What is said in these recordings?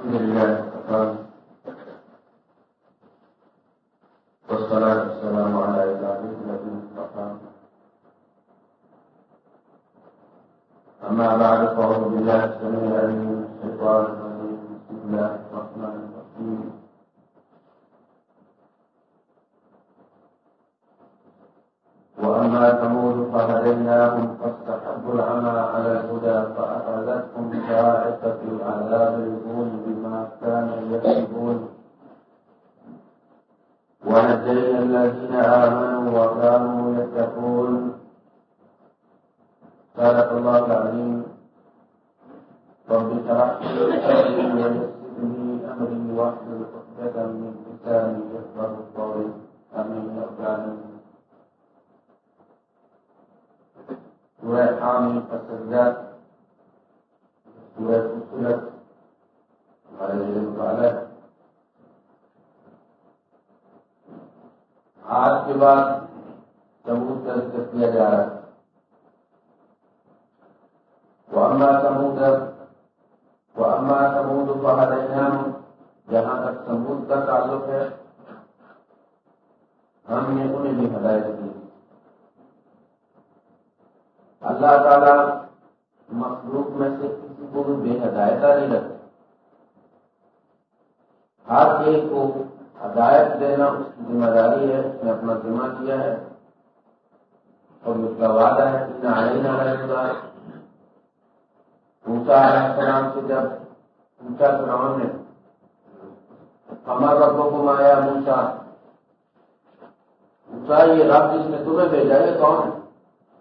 الحمد لله والصلاة والسلام على عباده الذين اصطفى أما بعد فأعوذ بالله السميع العليم من الشيطان الرجيم بسم الله الرحمن الرحيم وأما ثمود فهديناهم فاستحبوا العمى على الهدى فأخذتهم صاعقة العذاب الهون بما كانوا يكسبون ونجينا الذين آمنوا وكانوا يتقون صدق الله العظيم رب اشرح لي صدري ويسر لي أمري واحلل عقدة من لساني يفقهوا قولي آمين يا رب العالمين سورہ حامی فسجات سورہ فصلت ہمارے علم والا ہے آج کے بعد سمود کا ذکر کیا جا رہا ہے وہ اما سمود وہ اما سمود پہاڑ جہاں تک سمود کا تعلق ہے ہم نے انہیں بھی ہدایت کی اللہ تعالی مخلوق میں سے کسی کو بھی بے ہدایتہ نہیں رکھتے ہر ایک کو ہدایت دینا اس کی ذمہ داری ہے اس نے اپنا ذمہ کیا ہے اور اس کا وعدہ ہے کہ نہ آئے نہ رہے گا اونچا علیہ السلام سے جب اونچا فرعون نے ہمارا ربوں کو مایا اونچا اونچا یہ رب جس نے تمہیں بھیجا یہ کون ہے؟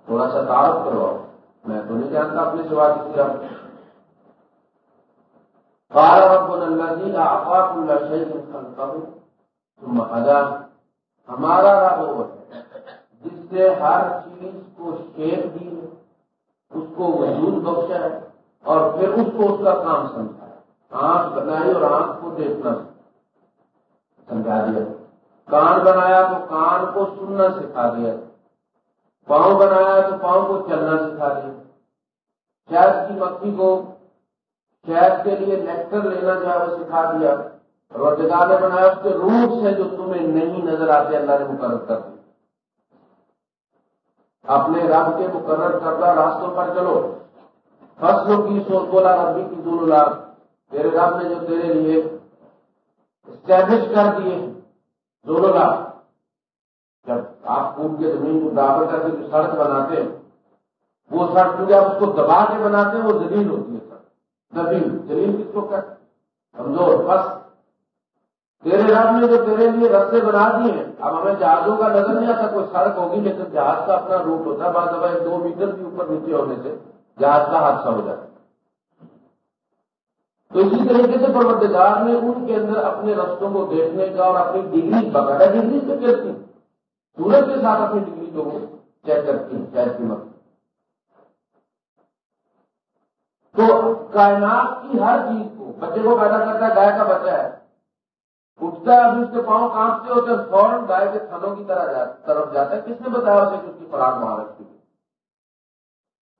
تھوڑا سا تعارف کرو میں تو نہیں جانتا اپنے سوا کسی رب قال ربنا الذي اعطى كل شيء خلقه ثم هدى۔ ہمارا رب وہ ہے، جس سے ہر چیز کو شیپ دی ہے، اس کو وجود بخشا ہے اور پھر اس کو اس کا کام سمجھا ہے۔ آنکھ بنائی اور آنکھ کو دیکھنا۔ سمجھا دیا۔ کان بنایا تو کان کو سننا سکھا دیا۔ پاؤں بنایا تو پاؤں کو چلنا سکھا دیا۔ شہد کی مکھی کو شہد کے لیے نیکٹر لینا جو ہے وہ سکھا دیا۔ روزگار نے بنایا اس کے روپ سے جو تمہیں نہیں نظر آتے، اللہ نے مقرر کر دیا۔ اپنے رب کے مقرر کردہ راستوں پر چلو۔ فصلوں کی سو بولا، ربی کی دونوں لاکھ۔ تیرے رب نے جو تیرے لیے اسٹیبلش کر دیے۔ دونوں لاکھ جب آپ کوٹ کے زمین کو برابر کر کے جو سڑک بناتے ہیں، وہ سڑک جو اس کو دبا کے بناتے ہیں، وہ زمین ہوتی ہے سڑک۔ زمین۔ زمین کس کو کر کمزور۔ بس۔ تیرے رب نے جو تیرے لیے رستے بنا دیے ہیں، اب ہمیں جہازوں کا نظر نہیں آتا، کوئی سڑک ہوگی، لیکن جہاز کا اپنا روٹ ہوتا ہے۔ بعض دفعہ دو میٹر بھی اوپر نیچے ہونے سے جہاز کا حادثہ ہو جاتا ہے۔ تو اسی طریقے سے پروردگار نے ان کے اندر اپنے رستوں کو دیکھنے کا اور اپنی ڈگری باقاعدہ ڈگری سے کرتی سورج کے ساتھ اپنی ڈگری کو چیک کرتی ہیں کی مت۔ تو کائنات کی ہر چیز کو، بچے کو پیدا کرتا ہے، گائے کا بچہ ہے۔ اٹھتا ہے ابھی اس کے پاؤں کانپتے ہوتے ہیں، فوراً گائے کے تھنوں کی طرح طرف جاتا ہے۔ کس نے بتایا اسے کہ اس کی خوراک مہارت کی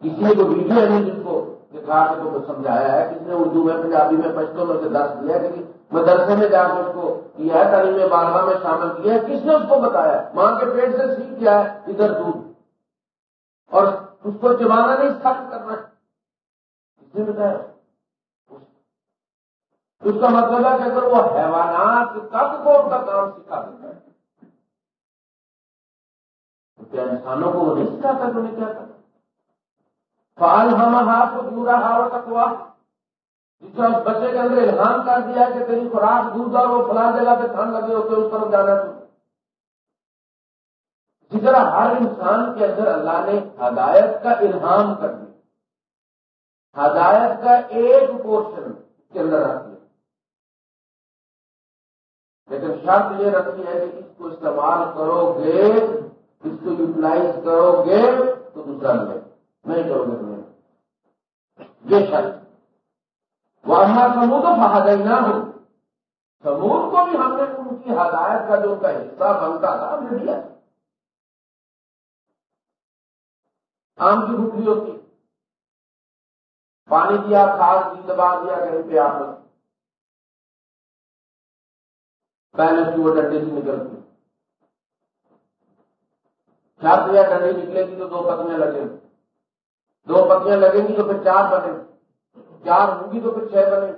کسی نے کوئی ویڈیو ہے جس کو دکھا کے تو سمجھایا ہے کسی نے اردو میں، پنجابی میں پشتوں میں سے دس دیا کہ مدرسے میں جا کے اس کو کیا ہے، تعلیم بالغ میں شامل کیا ہے، کس نے اس کو بتایا ماں کے پیٹ سے سیکھ کیا ہے، ادھر دودھ اور اس کو چبانا نہیں، سخت کرنا کس نے بتایا۔ اس کا مطلب ہے کہ اگر وہ حیوانات تب کو ان کا کام سکھا دیتا ہے؟ کیا انسانوں کو وہ نہیں سکھاتا تو نہیں کیا کرتا فال ہم ہاتھ کو جورا ہارو تک ہوا جس طرح اس بچے کے اندر الہام کر دیا کہ تیری خوراک دودھ اور وہ فلاں جگہ پہ ٹھنڈ لگے ہوتے اس طرف جانا چاہیے جس طرح ہر انسان کے اندر اللہ نے ہدایت کا الہام کر دیا۔ ہدایت کا ایک پورشن کے اندر رکھ دیا۔ لیکن شرط یہ رکھنی ہے کہ اس کو استعمال کرو گے اس کو یوٹیلائز کرو گے تو دوسرا ملے نہیں کرو گے یہ شرط وہاں سمود تو نہ ہو سمود کو بھی ہم نے ان کی ہدایت کا جو ان کا حصہ بنتا تھا، ہم نے دیا۔ آم کی بکری ہوتی۔ پانی دیا کھاد دی دبا دیا کہیں پہ آپ پہلے کی وہ ڈنڈی سے نکلتی چار یا ڈنڈی نکلے گی تو دو پتیاں لگیں گی دو پتیاں لگیں گی تو پھر چار بنے۔ چار ہوں گی تو پھر چھ بنے۔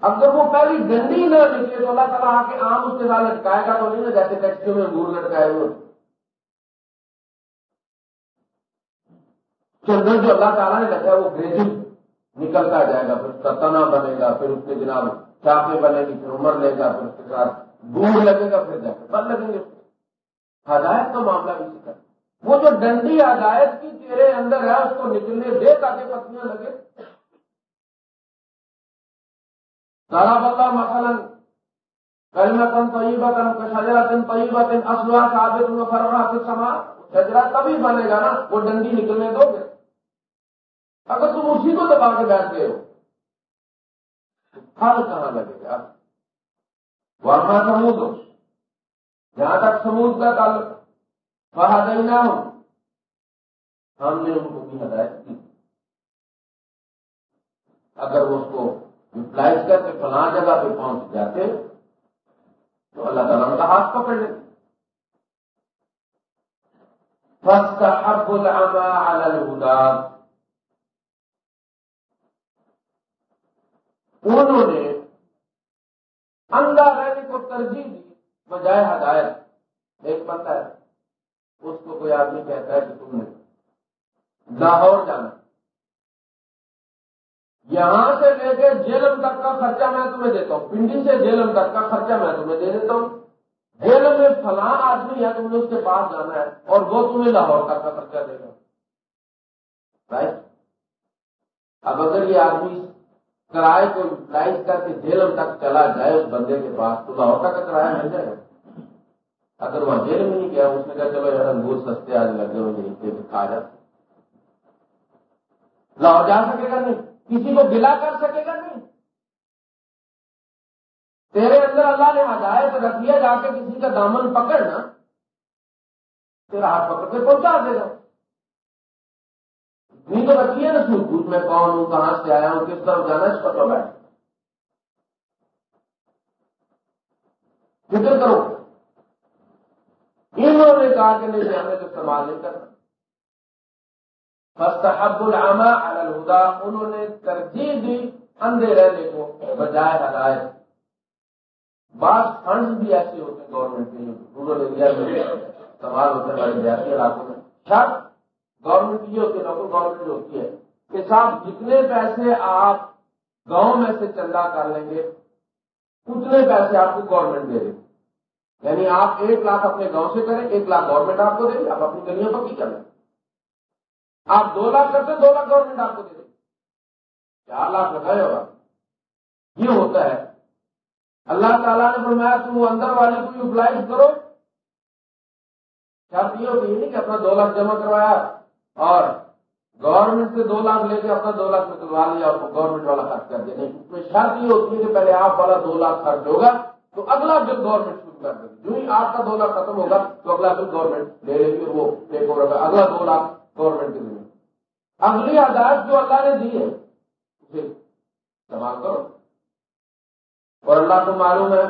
اگر وہ پہلی ڈنڈی نہ نکلے تو اللہ تعالیٰ آ کے آم اس کے ساتھ لٹکائے گا تو نہیں نا، جیسے ٹیکسی میں گور لٹکائے ہوئے۔ چندر جو اللہ تعالیٰ نے لگا وہ گریجویٹ نکلتا جائے گا، پھر تنا بنے گا، پھر اس کے جناب چاپے بنے گی، پھر عمر لے گا، پھر اس کے ساتھ گور لگے گا، پھر جا کے بن لگیں گے۔ ہدایت کا معاملہ بھی سکھا وہ جو ڈنڈی ہدایت کی تیرے اندر ہے، اس کو نکلنے دے تاکہ پتیاں لگے سارا بتا مثلاً کلمتن طیبتن شجرتن طیبتن اسوا ثابت و فرما سے سما شجرا تبھی بنے گا نا، وہ ڈنڈی نکلنے دو گے۔ اگر تم اسی کو دبا کے بیٹھ گئے ہو۔ پھل کہاں لگے گا؟ ورنہ سمود ہو۔ جہاں تک سمود کا تعلق وہاں ہوں ہم نے ان کو بھی ہدایت کی اگر اس کو یوٹیلائز کر کے فلاں جگہ پہ پہنچ جاتے، تو اللہ تعالیٰ کا ہاتھ پکڑ لیتے۔ انہوں نے اندھا رہنے کو ترجیح دی، بجائے ہدایت۔ ایک بندہ ہے۔ اس کو کوئی آدمی کہتا ہے کہ تم نے لاہور جانا یہاں سے لے کے جیلم تک کا خرچہ میں تمہیں دیتا ہوں۔ پنڈی سے جیلم تک کا خرچہ میں تمہیں دے دیتا ہوں۔ جیلم میں فلاں آدمی ہے تمہیں اس کے پاس جانا ہے اور وہ تمہیں لاہور تک کا خرچہ دے گا۔ رائٹ اب اگر یہ آدمی کرائے کو یوٹیلائز کر کے جیلم تک چلا جائے اس بندے کے پاس، تو لاہور تک کا کرایہ مل جائے گا۔ اگر وہاں جیل میں نہیں گیا، اس نے کہا، چلو یار، انگور سستے آج لگے ہوئے کھا جاتے لاہور جا سکے گا نہیں، کسی کو گلا کر سکے گا نہیں۔ تیرے اندر اللہ نے ہدایت رکھ لیا جا کے کسی کا دامن پکڑنا تیرا ہاتھ پکڑ کے پہنچا دے گا۔ نہیں تو رکھی ہے نا سوٹ میں کون ہوں؟ کہاں سے آیا ہوں؟ کس طرف جانا اس پتہ بیٹھ۔ فکر کرو۔ انہوں نے کہا کہ نہیں جانے کا استعمال نہیں کرنا۔ فستحب العامہ الہدا انہوں نے ترجیح دی اندھے رہنے کو بجائے ہدایت۔ بعض فنڈ بھی ایسے ہوتے ہیں گورنمنٹ کے رورل ایریا میں استعمال ہوتے ہیں بڑے دیہاتی علاقوں میں۔ شاید گورنمنٹ یہ ہوتی ہے لوکل گورنمنٹ ہوتی ہے۔ کہ صاحب، جتنے پیسے آپ گاؤں میں سے چندہ کر لیں گے، اتنے پیسے آپ کو گورنمنٹ دے دے یعنی آپ ایک لاکھ اپنے گاؤں سے کریں، ایک لاکھ گورنمنٹ آپ کو دے آپ اپنی گلیوں پکی کر لیں آپ دو لاکھ کرتے دو لاکھ گورنمنٹ آپ کو دے دے۔ چار لاکھ لگائے ہوگا یہ ہوتا ہے۔ اللہ تعالیٰ نے فرمایا، تم اندر والے کو یوٹیلائز کرو۔ شرط یہ ہوتی ہے کہ اپنا دو لاکھ جمع کروایا اور گورنمنٹ سے دو لاکھ لے کے اپنا دو لاکھ نکلوا لیا اور گورنمنٹ والا خرچ کر دیں اس میں شرط یہ ہوتی ہے کہ پہلے آپ والا دو لاکھ خرچ ہوگا تو اگلا بل گورنمنٹ کر دے جو ہی آپ کا دو لاکھ ختم ہوگا تو اگلا بل گورنمنٹ لے لے گی وہ ٹیک اوور اگلا دو لاکھ گورنمنٹ کے لیے۔ اگلی ہدایت جو اللہ نے دی ہے، اسے استعمال کرو۔ اور اللہ کو معلوم ہے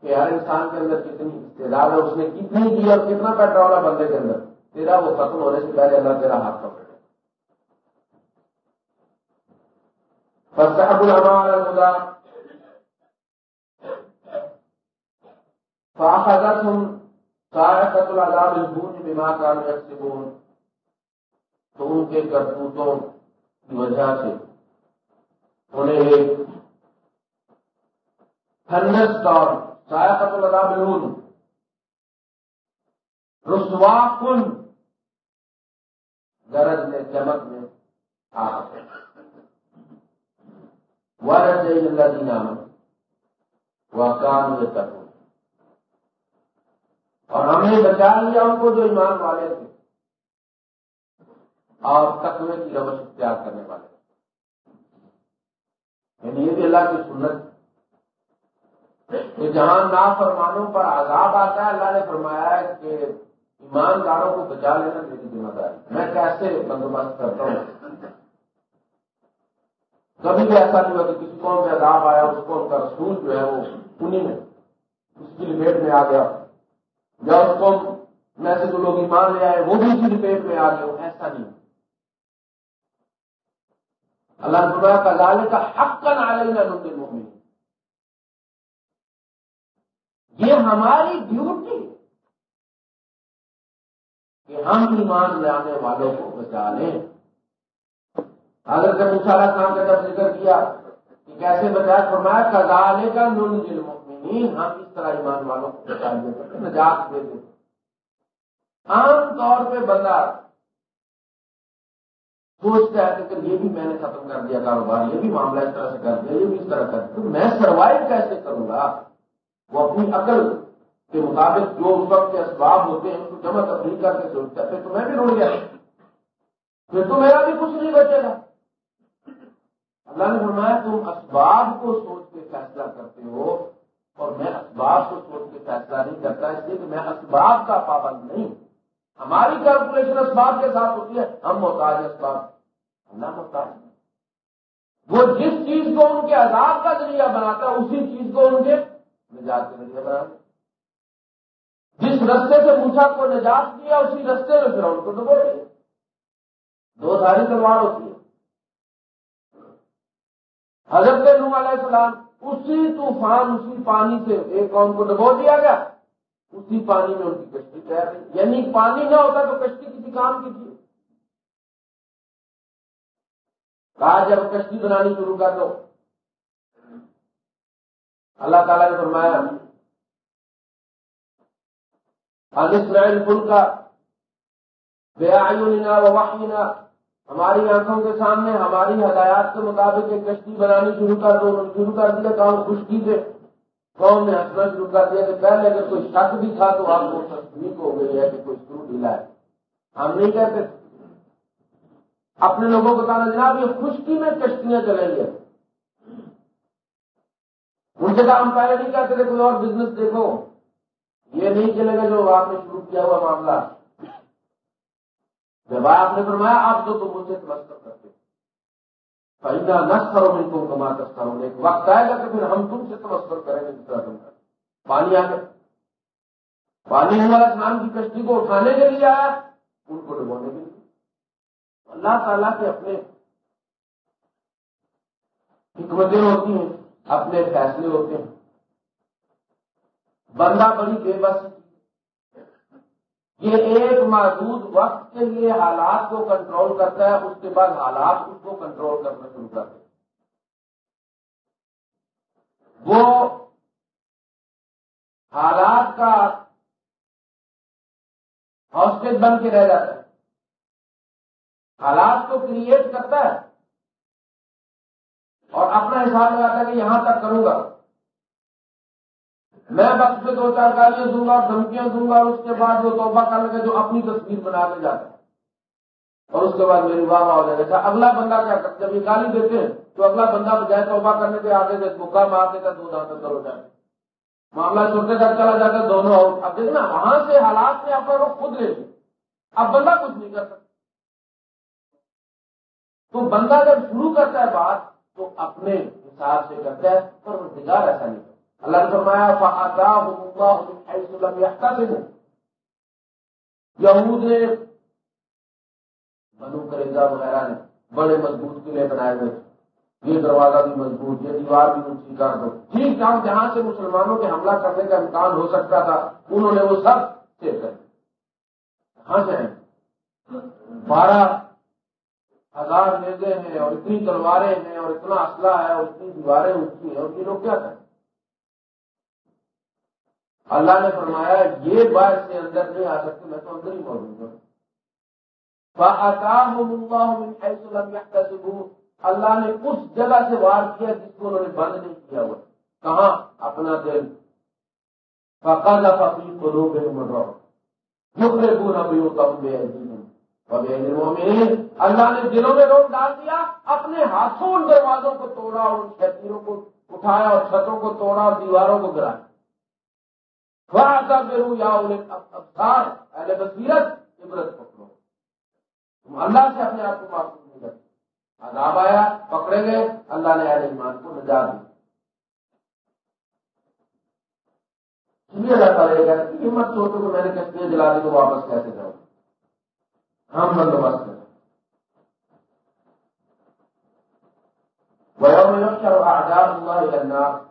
کہ ہر انسان کے اندر کتنی استعداد ہے، اس نے کتنی دی اور کتنا پیٹرول ہے بندے کے اندر۔ تیرا وہ ختم ہونے سے پہلے اللہ تیرا ہاتھ پکڑے۔ فصحب الحمد فاخذتهم صاعقة العذاب الهون بما كانوا يكسبون. تو ان کے کرتوتوں کی وجہ سے انہیں ایک ٹھنڈس اور سایہ کا تو لگا رسوا کن گرج میں، چمک میں آ ورد اللہ دینا وہ کام اور ہم نے بچا لیا ان کو جو ایمان والے تھے۔ اور تقوی کی روش اختیار کرنے والے۔ یعنی یہ بھی اللہ کی سنت۔ کہ جہاں نافرمانوں پر عذاب آتا ہے، اللہ نے فرمایا ہے کہ ایمانداروں کو بچا لینا میری ذمہ داری۔ میں کیسے بندوبست کرتا ہوں؟ کبھی بھی ایسا نہیں ہوا کہ کسی قوم میں عذاب آیا، اس کو ان کا رسول جو ہے وہ انہیں میں، اس کی لپیٹ میں آ گیا۔ یا اس میں سے جو لوگ ایمان لے آئے، وہ بھی اسی لپیٹ میں آ گئے، ایسا نہیں۔ اللہ تعالیٰ کا لالے کا حق کا نالے نہ یہ ہماری ڈیوٹی کہ ہم ایمان لانے والوں کو بچا لیں اگر جب سارا کام کا جب ذکر کیا کہ کیسے بچایا فرمایا کزا لے کا نون ظلم ہم اس طرح ایمان والوں کو بچا دے نجات دے دیں عام طور پہ بندہ سوچتا ہے کہ یہ بھی میں نے ختم کر دیا کاروبار، یہ بھی معاملہ اس طرح سے کر دیا، یہ بھی اس طرح کر دیا میں سروائو کیسے کروں گا؟ وہ اپنی عقل کے مطابق جو اس وقت کے اسباب ہوتے ہیں، ان کو جمع تفریح کر کے سوچتا ہے، پھر تو میں بھی روڑ گیا۔ پھر تو میرا بھی کچھ نہیں بچے گا۔ اللہ نے فرمایا، تم اسباب کو سوچ کے فیصلہ کرتے ہو اور میں اسباب کو سوچ کے فیصلہ نہیں کرتا، اس لیے کہ میں اسباب کا پابند نہیں ہماری کیلکولیشن اسباب کے ساتھ ہوتی ہے، ہم محتاج اسباب اللہ محتاج وہ جس چیز کو ان کے عذاب کا ذریعہ بناتا ہے، اسی چیز کو ان کے نجات کے ذریعہ بناتا جس رستے سے موسا کو نجات دیا اسی رستے میں پھر ان کو ڈبو دو ساری تلوار ہوتی ہے۔ حضرت نو علیہ السلام اسی طوفان، اسی پانی سے ایک قوم کو ڈبو دیا گیا۔ اسی پانی میں ان کی کشتی تیار رہی۔ یعنی پانی نہ ہوتا تو کشتی کسی کام کی تھی۔ کہا جب کشتی بنانی شروع کر دو۔ اللہ تعالیٰ نے فرمایا پل کا بے آئینا ہماری آنکھوں کے سامنے ہماری ہدایات کے مطابق ایک کشتی بنانی شروع کر دو شروع کر دیا کام خشکی سے قوم نے ہنسنا شروع کر دیا کہ پہلے اگر کوئی شک بھی تھا تو آپ کو تصدیق ہو گئی ہے کہ کوئی شروع ڈھیلا ہے ہم نہیں کہتے۔ اپنے لوگوں کو کہنا جناب، یہ خشکی میں کشتیاں چلیں گے ان سے کہا ہم پہلے نہیں کہتے تھے، کوئی اور بزنس دیکھو۔ یہ نہیں چلے گا جو آپ نے شروع کیا ہوا معاملہ۔ جب آپ نے فرمایا آپ تو تم مجھ سے تمسکر کرتے پہلا نس کرو نہیں تم کما کرو ایک وقت آئے گا کہ پھر ہم تم سے تمسکر کریں گے جس تم کر پانی آ گیا۔ پانی ہمارا اسلام کی کشتی کو اٹھانے کے لیے آیا۔ ان کو ڈبونے کے لیے۔ اللہ تعالیٰ کے اپنے حکمتیں ہوتی ہیں، اپنے فیصلے ہوتے ہیں۔ بندہ بڑی بے بس یہ ایک محدود وقت کے لیے حالات کو کنٹرول کرتا ہے، اس کے بعد حالات اس کو کنٹرول کرنا شروع کرتے وہ حالات کا ہاسٹل بن کے رہ جاتا ہے۔ حالات کو کریٹ کرتا ہے اور اپنا حساب لگاتا ہے کہ یہاں تک کروں گا۔ میں بس پہ دو چار گالیاں دوں گا، دھمکیاں دوں گا، اس کے بعد وہ توبہ کر کے جو اپنی تصویر بنا کے جاتا ہے۔ اور اس کے بعد میری واہ ہو جائے گا۔ اچھا، اگلا بندہ کیا کرتا جب یہ گالی دیتے ہیں، تو اگلا بندہ بجائے توبہ کرنے کے آگے سے بکا مار دیتا دو دانت کرو جائے معاملہ چھوٹے تک چلا جاتا ہے، دونوں اب دیکھنا، وہاں سے حالات نے اپنا رخ خود لے لی اب بندہ کچھ نہیں کر سکتا۔ تو بندہ جب شروع کرتا ہے بات، تو اپنے حساب سے کرتا ہے پر وہ ایسا نہیں کرتا۔ اللہ نے فرمایا یہود نے بنو کریزا وغیرہ نے بڑے مضبوط قلعے بنائے ہوئے یہ دروازہ بھی مضبوط، یہ دیوار بھی اونچی کر دو۔ ٹھیک ٹھاک جہاں سے مسلمانوں کے حملہ کرنے کا امکان ہو سکتا تھا، انہوں نے وہ سب سیو کر کہاں سے ہیں؟ بارہ ہزار میزے ہیں اور اتنی تلواریں ہیں اور اتنا اسلحہ ہے اور اتنی دیواریں اونچی ہیں۔ اور یہ لوگ کیا کریں اللہ نے فرمایا یہ بات سے اندر نہیں آ سکتی میں تو اندر ہی موجود ہوں اللہ نے اس جگہ سے وار کیا جس کو انہوں نے بند نہیں کیا ہوا۔ کہاں؟ اپنا دل۔ فقال فقی کو روک مرو جھکڑے پورا بھی ہوتا اللہ نے دلوں میں روک ڈال دیا، اپنے ہاتھوں ان دروازوں کو توڑا اور ان شہریوں کو اٹھایا اور چھتوں کو توڑا اور دیواروں کو گرایا۔ یا ابسار اہل بصیرت عبرت پکڑو۔ تم اللہ سے اپنے آپ کو معصوم نہیں کرتے عذاب آیا، پکڑے گئے، اللہ نے اہل ایمان کو نجات دی۔ اللہ تعالیٰ یہ مت سوچو کہ میں نے کشتی جلا دی تو واپس کیسے جاؤں؟ ہم بندوبست کریں۔ آزاد ہوا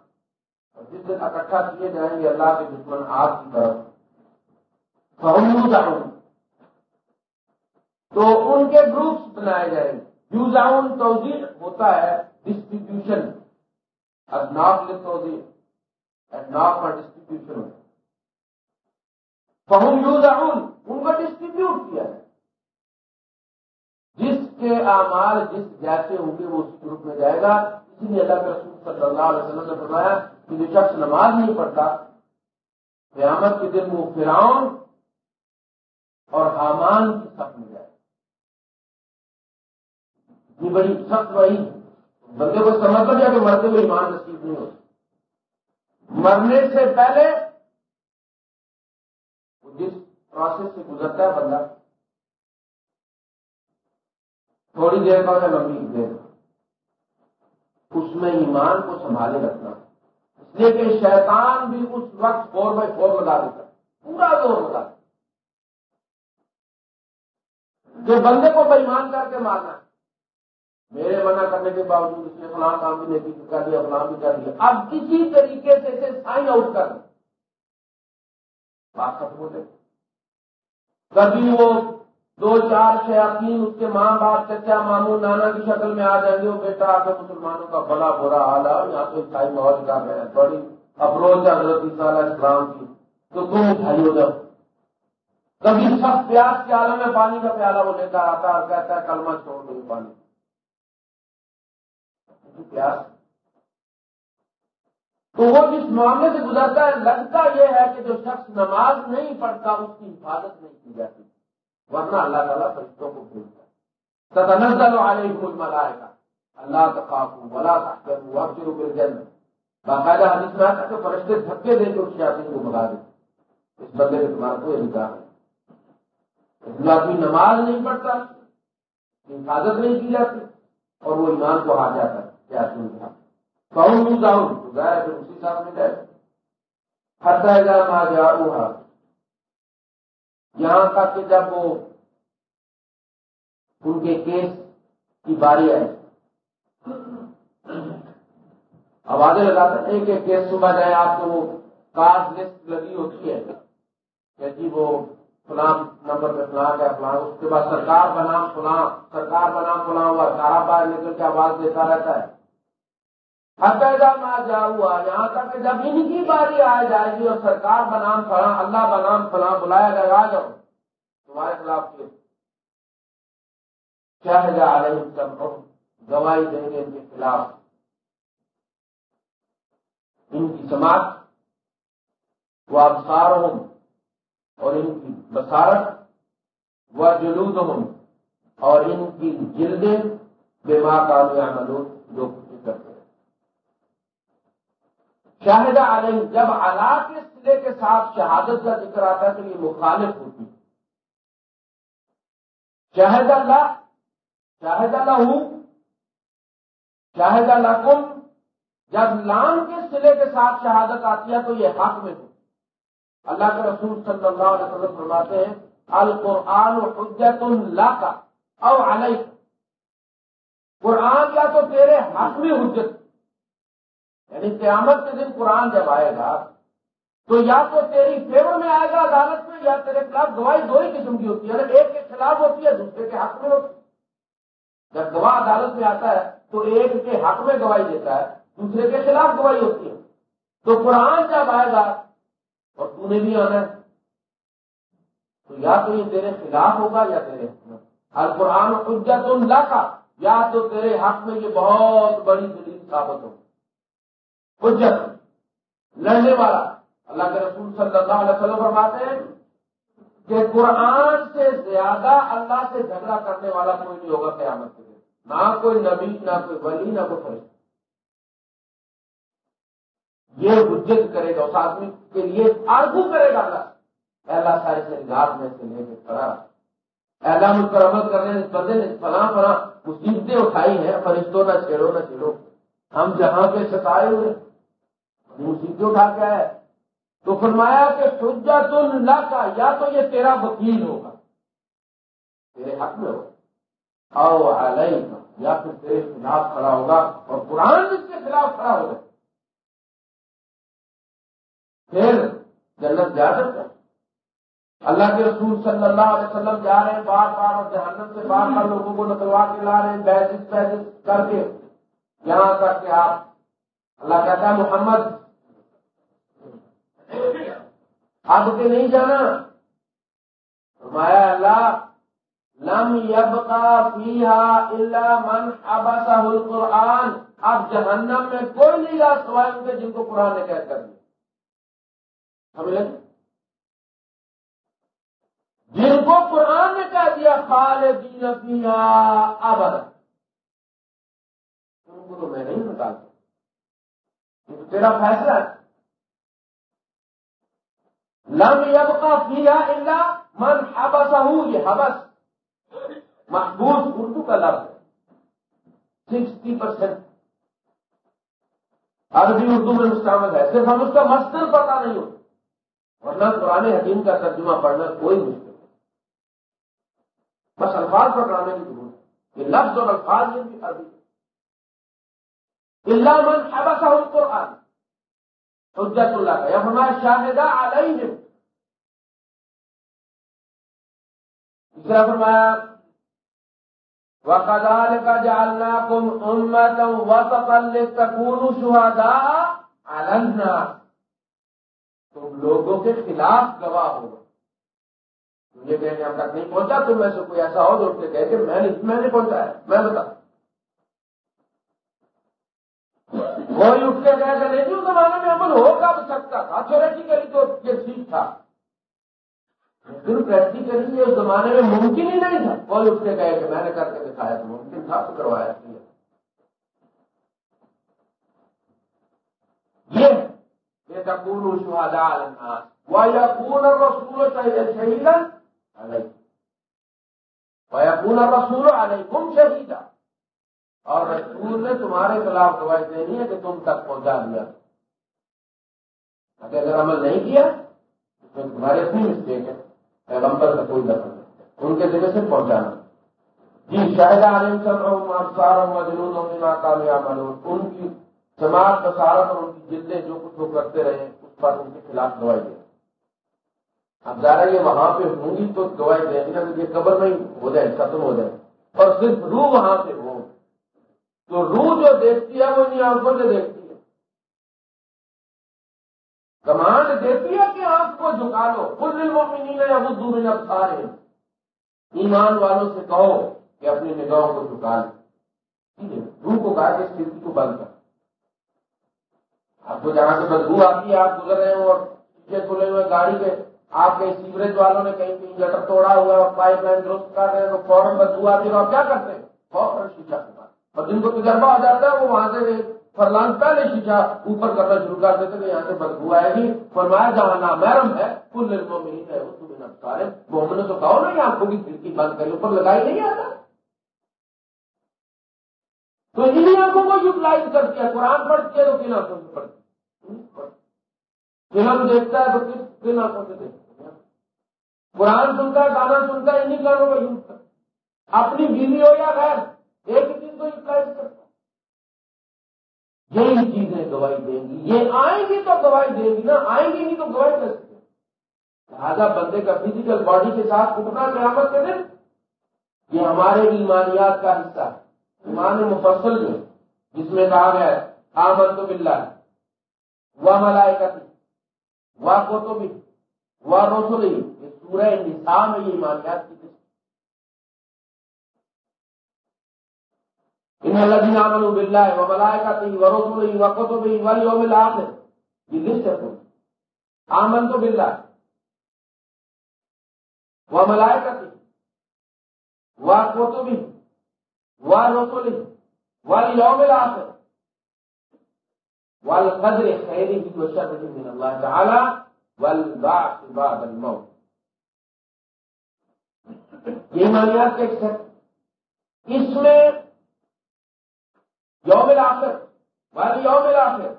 اور جس دن اکٹھا کیے جائیں گے اللہ کے دشمن آپ کی طرف۔ تو ان کے گروپس بنائے جائیں۔ گے یوزاؤن توضیح ہوتا ہے ڈسٹریبیوشن ادناف لے توضیح ادناف کا ڈسٹریبیوشن ہوتا فہم یوزاؤن ان کا ڈسٹریبیوٹ کیا ہے جس کے اعمال جس جیسے ہوں گے وہ اسی گروپ میں جائے گا۔ اسی لیے اللہ کے رسول صلی اللہ علیہ وسلم نے فرمایا کہ جو شخص نماز نہیں پڑھتا، قیامت کے دن وہ فراؤن اور حامان کی سخت میں جائے۔ یہ بڑی سخت وہی بندے کو سمجھ تو کہ مرتے ہوئے ایمان نصیب نہیں ہوتی مرنے سے پہلے جس پروسیس سے گزرتا ہے بندہ، تھوڑی دیر کا لمبی دیر، اس میں ایمان کو سنبھالے رکھنا۔ اس لیے کہ شیطان بھی اس وقت فور بائی فور لگا دیتا پورا زور لگا جو بندے کو بےمان کر کے مارنا میرے منع کرنے کے باوجود اس نے فلاں کام بھی نہیں کر دیا، فلاں بھی کر دیا۔ اب کسی طریقے سے اسے سائن آؤٹ کر بات ختم ہو جائے۔ کبھی وہ دو چار شیاطین اس کے ماں باپ چچا ماموں نانا کی شکل میں آ جائیں گے؟ وہ بیٹا آ کے مسلمانوں کا بڑا برا حال ہے یہاں تو عیسائی موج کر رہے ہیں۔ بڑی افروز حضرت عیسیٰ اسلام کی۔ تو تم اٹھائی ہو کبھی سب پیاس کے عالم میں پانی کا پیالہ وہ لے کر آتا ہے اور کہتا ہے کلمہ چھوڑ دو پانی۔ پیاس۔ تو وہ جس معاملے سے گزرتا ہے، لگتا یہ ہے کہ جو شخص نماز نہیں پڑھتا، اس کی حفاظت نہیں کی جاتی۔ ورنہ اللہ تعالیٰ فرشتوں کو بھیجتا تتنزل علیکم الملائکہ۔ اللہ تخافوا ولا تحزنوا وابشروا بالجنہ۔ باقاعدہ حدیث میں آتا کہ فرشتے دھکے دے کے اس شیاطین کو بھگا دے اس بندے کے تمہارا کوئی ادھکار نہیں اس آدمی نماز نہیں پڑھتا، حفاظت نہیں کی جاتی، اور وہ ایمان کو آ جاتا ہے، شیاطین کا کون ہوں جاؤں گیا پھر اسی ساتھ میں گئے حتی اذا ما جاؤها یہاں تک کہ جب وہ ان کے کیس کی باری آئے آوازیں لگاتے ہیں کہ کیس صبح جائے، آپ کو وہ کارڈ لسٹ لگی ہوتی ہے، کہ جی وہ فلاں نمبر پہ فلاں کا فلاں اس کے بعد سرکار بنام فلاں سرکار بنام فلاں ہوا سارا باہر نکل کے آواز دیتا رہتا ہے۔ ہر جا ہوا یہاں تک کہ جب ان کی باری آ جائے گی اور سرکار بنام فلاں اللہ بنام فلاں بلایا گئے آ جاؤ۔ تمہارے خلاف کیوں؟ شہجا علیہ گواہی دیں گے ان کے خلاف۔ ان کی سماعت، وہ ابسار ہوں اور ان کی بسارت وہ جلود ہوں اور ان کی جلدیں بے ماں کامیاب جو شاہدہ علیہ جب اللہ کے سلے کے ساتھ شہادت کا ذکر آتا ہے تو یہ مخالف ہوتی شاہد اللہ شاہد اللہ ہوں شاہد اللہ کم جب لام کے سلے کے ساتھ شہادت آتی ہے تو یہ حق میں ہو اللہ کے رسول صلی اللہ علیہ وسلم فرماتے ہیں، القرآن حجت اللہ کا او علیہ قرآن یا تو تیرے حق میں حجت۔ یعنی قیامت کے دن قرآن جب آئے گا، تو یا تو تیری فیور میں آئے گا عدالت میں، یا تیرے خلاف گواہی دو ہی قسم کی ہوتی ہے۔ اگر ایک کے خلاف ہوتی ہے، دوسرے کے حق میں ہوتی ہے۔ جب گواہ عدالت میں آتا ہے، تو ایک کے حق میں گواہی دیتا ہے، دوسرے کے خلاف گواہی ہوتی ہے۔ تو قرآن جب آئے گا، اور تو نے بھی آنا ہے۔ تو یا تو یہ تیرے خلاف ہوگا، یا تیرے حق میں۔ ہر قرآن حجت اللہ کا یا تو تیرے حق میں یہ بہت بڑی دلیل ثابت ہوگی۔ حجت لڑنے والا۔ اللہ کے رسول صلی اللہ علیہ وسلم فرماتے ہیں کہ قرآن سے زیادہ اللہ سے جھگڑا کرنے والا کوئی نہیں ہوگا قیامت کے دن۔ نہ کوئی نبی، نہ کوئی ولی، نہ کوئی فرشتہ۔ یہ حجت کرے گا اس آدمی کے لیے آرگو کرے گا اللہ۔ اللہ سارے سرگار میں سے لے کے کھڑا اللہ، مجھ پر عمل کرنے بندے نے فلاں فلاں مصیبتیں اٹھائی ہیں، فرشتوں نہ چھیڑو نہ چھیڑو۔ ہم جہاں پہ ستائے ہوئے مصیبت اٹھا کے آئے۔ تو فرمایا کہ حجت اللہ کا یا تو یہ تیرا وکیل ہوگا۔ تیرے حق میں ہوگا۔ او علیہ یا پھر تیرے خلاف کھڑا ہوگا۔ اور قرآن اس کے خلاف کھڑا ہوگا پھر جنت جا سکتا اللہ کے رسول صلی اللہ علیہ وسلم جا رہے ہیں بار بار اور جہنم سے بار بار لوگوں کو نکلوا کے لا رہے ہیں بحث بحث کر کے۔ یہاں تک کہ آپ، اللہ کہتا ہے محمد اب کے نہیں جانا۔ فرمایا اللہ لم یبقا فیہا الا من حبسہ القرآن۔ اب جہنم میں کوئی نہیں گا سوائے ان کے جن کو قرآن نے کہہ کر دیا۔ سمجھ جن کو قرآن نے کہہ دیا، خالدین فیہا ابدا۔ ان کو تو میں نہیں نکالتا تیرا فیصلہ ہے۔ لم یبقا فیہا الا من حبسہ یہ حبس محبوب اردو کا لفظ سکسٹی پرسینٹ عربی اردو میں مستعمل ہے. صرف ہم اس کا مستر پتا نہیں ہوتا. ورنہ قرآن حکیم کا ترجمہ پڑھنا کوئی مشکل نہیں. بس الفاظ پکڑانے کی ضرورت ہے. یہ لفظ اور الفاظ میں بھی عربی اللہ من حبسہ القرآن. حجت اللہ کا، یا ہمارا شاہدہ علیہ دوسرا فرمایا، وَقَذَلِكَ جَعَلْنَاكُمْ أُمَّةً وَسَطًا لِتَكُونُوا شُهَدَاءَ عَلَى النَّاسِ۔ تم لوگوں کے خلاف گواہ ہو۔ مجھے کہنے ہم تک نہیں پہنچا تو میں سے کوئی ایسا ہو جو کے کہے کہ میں میں نے پہنچا ہے، میں بتا۔ کوئی اٹھ کے کہہ کہ نہیں اس زمانے میں عمل ہو کب سکتا تھا تھیوریٹیکلی تو یہ ٹھیک تھا۔ پھر پریکٹیکلی اس زمانے میں ممکن ہی نہیں تھا۔ کوئی اس نے کہے کہ میں نے کر کے دکھایا تو ممکن تھا، تو کروایا یہ تکون شہدا وہ یقون رسول شہیدا وہ یقون رسول علیکم شہیدا اور رسول نے تمہارے خلاف گواہی دینی ہے کہ تم تک پہنچا دیا۔ اگر عمل نہیں کیا، تو تمہاری اپنی مسٹیک ہے۔ پیغمبر کا کوئی دخل نہیں ان کے ذریعے سے پہنچانا۔ جی شاہدہ عالم مجنون کامیاب ان کی جماعت بسارت اور ان کی جلدیں جو کچھ وہ کرتے رہے، اس پر ان کے خلاف گواہی دیں اب ظاہر یہ وہاں پہ ہوں گی تو گواہی دیں گے۔ یہ قبر نہیں ہو جائے، ختم ہو جائے۔ اور صرف روح وہاں پہ ہو تو روح جو دیکھتی ہے وہ انہیں آنکھوں سے دیکھتی ہے۔ کمانڈ دیتی ہے کہ آپ کو جھکا لو۔ کل المؤمنین یا بدو من ابصارهم ایمان والوں سے کہو کہ اپنی نگاہوں کو جھکا لیں روح کو کہا کہ کھڑکی کو بند کر۔ آپ کو جہاں سے بدبو آتی ہے، آپ گزر رہے ہو اور پیچھے کھلے ہوئے گاڑی کے آپ کے سیوریج والوں نے کہیں کہیں گٹر توڑا ہوا اور پائپ لائن درست کر رہے ہیں تو فوراً بدبو آتی ہے اور کیا کرتے ہیں؟ فوراً شیشہ اور جن کو تجربہ آ جاتا ہے وہ وہاں سے فرلان پہلے شیشہ اوپر کرنا شروع کر دیتے کہ یہاں سے بدبو آئے گی۔ فرمایا، جہاں نامحرم ہے، کل نرموں میں ہی ہے وہ تمہیں نمسارے وہ ہم نے تو کہو نا، یہ آنکھوں کی کھڑکی بند کری، اوپر لگائی نہیں آتا۔ تو انہیں آنکھوں کو یوٹیلائز کرتی ہے قرآن پڑھتی ہے تو کن آنکھوں سے پڑھتی فلم دیکھتا ہے تو کس کن آنکھوں سے دیکھتا ہے قرآن سنتا ہے، گانا سنتا ہے انہیں گانوں کا یوز کرتا اپنی بیوی ہو یا غیر۔ ایک چیز کو یوٹیلائز کرتا یہی چیزیں گواہی دیں گی۔ یہ آئیں گی تو گواہی دیں گی نا آئیں گی نہیں تو گواہی کر سکتے لہٰذا بندے کا فزیکل باڈی کے ساتھ اٹھنا قیامت کے دن، یہ ہمارے ایمانیات کا حصہ ہے۔ ایمان مفصل جو جس میں کہا گیا ہے آمن تو مل رہا ہے وہ ملائے کا وہ کو تو بھی وہ روسو یہ سورہ نساء میں یہ ایمانیات کی قسم ان الذين امنوا بالله وملائكته ورسله وكتبه واليوم الاخر یہ لسٹ ہے آمن تو بالله. وملائكته وكتبه ورسله واليوم الاخر والقدر خيره وشره من الله تعالى والبعث بعد الموت. یہ ایمانیات کا ایک اس میں یوم آخر والی یوم آخر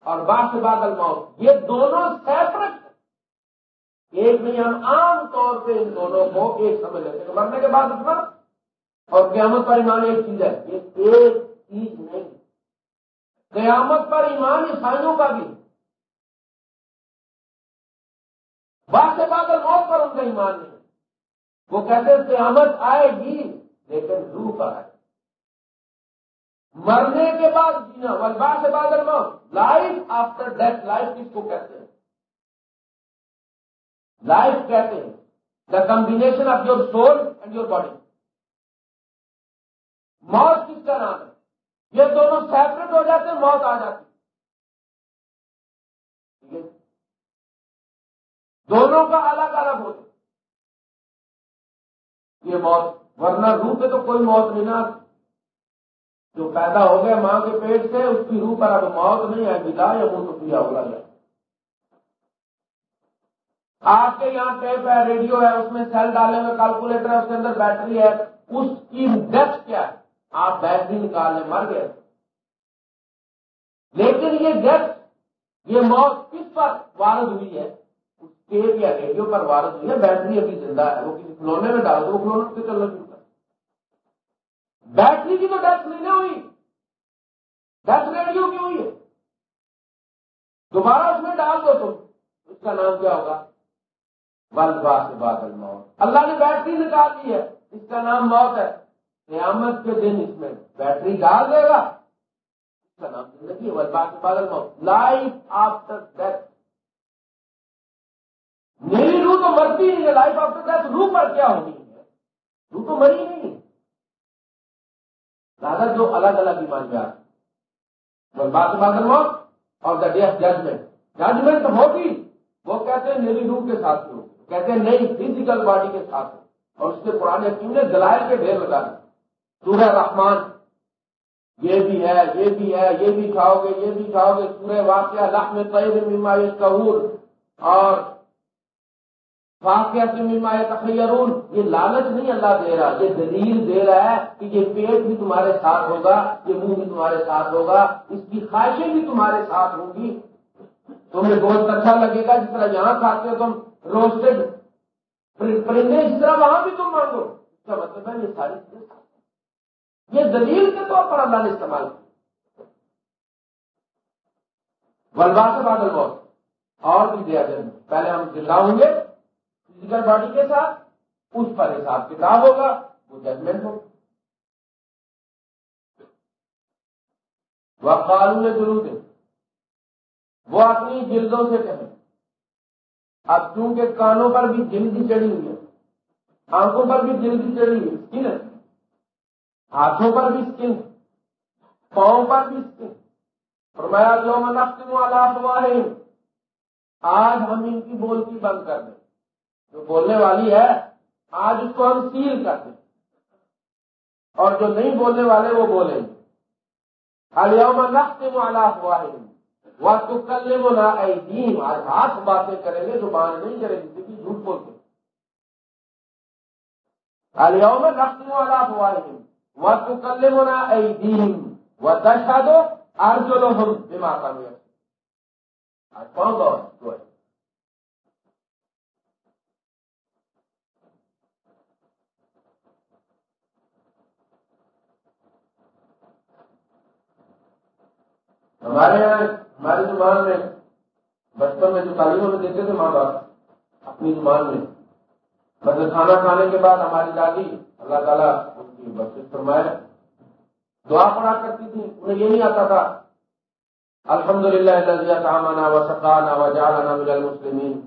اور باس بادل موت یہ دونوں سیپریٹ ایک نہیں ہم عام طور پہ ان دونوں کو ایک سمجھ لیتے ہیں مرنے کے بعد اپنا اور قیامت پر ایمان ایک چیز ہے۔ یہ ایک چیز نہیں۔ قیامت پر ایمان عیسائیوں کا بھی۔ باس بادل موت پر ان کا ایمان نہیں۔ وہ کہتے قیامت آئے گی، لیکن روح پر آئے مرنے کے بعد جینا ولبا سے بادل موت لائف آفٹر ڈیتھ لائف کس کو کہتے ہیں؟ لائف کہتے ہیں۔ The combination of your soul and your body موت کس کا نام ہے؟ یہ دونوں سیپریٹ ہو جاتے ہیں، موت آ جاتی۔ دونوں کا الگ الگ ہوتا۔ یہ موت، ورنہ روح پہ تو کوئی موت نہیں نہ جو پیدا ہو گیا ماں کے پیٹ سے، اس کی روح پر اب موت نہیں ہے گلا یا وہ تو کیا ہوگا جائے آپ کے یہاں ٹیپ ہے، ریڈیو ہے، اس میں سیل ڈالے ہوئے کیلکولیٹر ہے، اس کے اندر بیٹری ہے۔ اس کی ڈیتھ کیا ہے؟ آپ بیٹری نکال لیں، مر گئے۔ لیکن یہ ڈیتھ یہ موت کس پر وارد ہوئی ہے؟ اس ٹیپ یا ریڈیو پر وارد ہوئی ہے، بیٹری ابھی زندہ ہے۔ وہ کسی کھلونے میں ڈال دو کھلونے سے چلنا بیٹری کی تو ڈیتھ نہیں نہ ہوئی۔ ڈیتھ ریڈیو کی ہوئی ہے۔ دوبارہ اس میں ڈال دو تم۔ اس کا نام کیا ہوگا؟ بند بات سے بادل موت۔ اللہ نے بیٹری نکال دی ہے۔ اس کا نام موت ہے۔ قیامت کے دن اس میں بیٹری ڈال دے گا۔ اس کا نام زندگی ہے۔ بات بادل موت۔ لائف آفٹر ڈیتھ میری روح تو مرتی نہیں ہے۔ لائف آفٹر ڈیتھ روح پر کیا ہونی ہے؟ روح تو مری نہیں۔ لہٰذا جو الگ الگ ایمان میں آتے بات بادل موت اور the day of judgment judgment ہوگی وہ کہتے ہیں میری روح کے ساتھ ہو، کہتے ہیں نہیں فزیکل باڈی کے ساتھ اور اس کے پرانے حکیم نے دلائل کے ڈھیر لگا دی سورہ رحمان یہ بھی ہے، یہ بھی ہے، یہ بھی کھاؤ گے، یہ بھی کھاؤ گے۔ سورہ واقعہ لکھ میں طیب مما کہور اور تخیرون یہ لالچ نہیں اللہ دے رہا، یہ دلیل دے رہا ہے کہ یہ پیٹ بھی تمہارے ساتھ ہوگا، یہ منہ بھی تمہارے ساتھ ہوگا، اس کی خواہشیں بھی تمہارے ساتھ ہوں گی۔ تمہیں گوشت اچھا لگے گا جس طرح یہاں کھاتے ہو تم، روسٹڈ پرندے جس طرح وہاں بھی تم مانگو۔ اس کا مطلب ہے یہ ساری چیزیں یہ دلیل کے طور پر اللہ نے استعمال کیا ولبا سے بادل بہت اور بھی دیا جائے۔ پہلے ہم دلا ہوں گے۔ فزیکل باڈی کے ساتھ، اس پر حساب کتاب ہوگا، وہ ججمنٹ ہوگا۔ وہ قانون ضرور وہ اپنی جلدوں سے کہیں اب چونکہ کانوں پر بھی جلدی چڑھی ہوئی ہے، آنکھوں پر بھی جلدی چڑھی ہوئی اسکن ہے۔ ہاتھوں پر بھی اسکن پاؤں پر بھی اسکن اور میں جو منافع والا ہوا آج ہم ان کی بولتی بند کر دیں۔ جو بولنے والی ہے، آج اس کو ہم سیل کر دیں اور جو نہیں بولنے والے، وہ بولیں۔ گے الیوم نقط والا ہوا ہے وہ تو کل لے وہ نہ آج ہاتھ باتیں کریں گے، زبان نہیں کریں گے، کسی جھوٹ بولتے الیوم نقط والا ہوا ہے وہ تو کل لے وہ نہ وہ دشا دو آج جو لوگ ہم دماغ آج کون دور ہمارے یہاں، ہماری زبان میں، بچپن میں جو تعلیم ہمیں دیتے تھے ماں باپ، اپنی زبان میں مطلب کھانا کھانے کے بعد ہماری دادی اللہ تعالیٰ ان کی بچے فرمائے۔ دعا پڑا کرتی تھی، انہیں یہ نہیں آتا تھا۔ الحمد للہ کامانا و سکانا و جانا مسلمین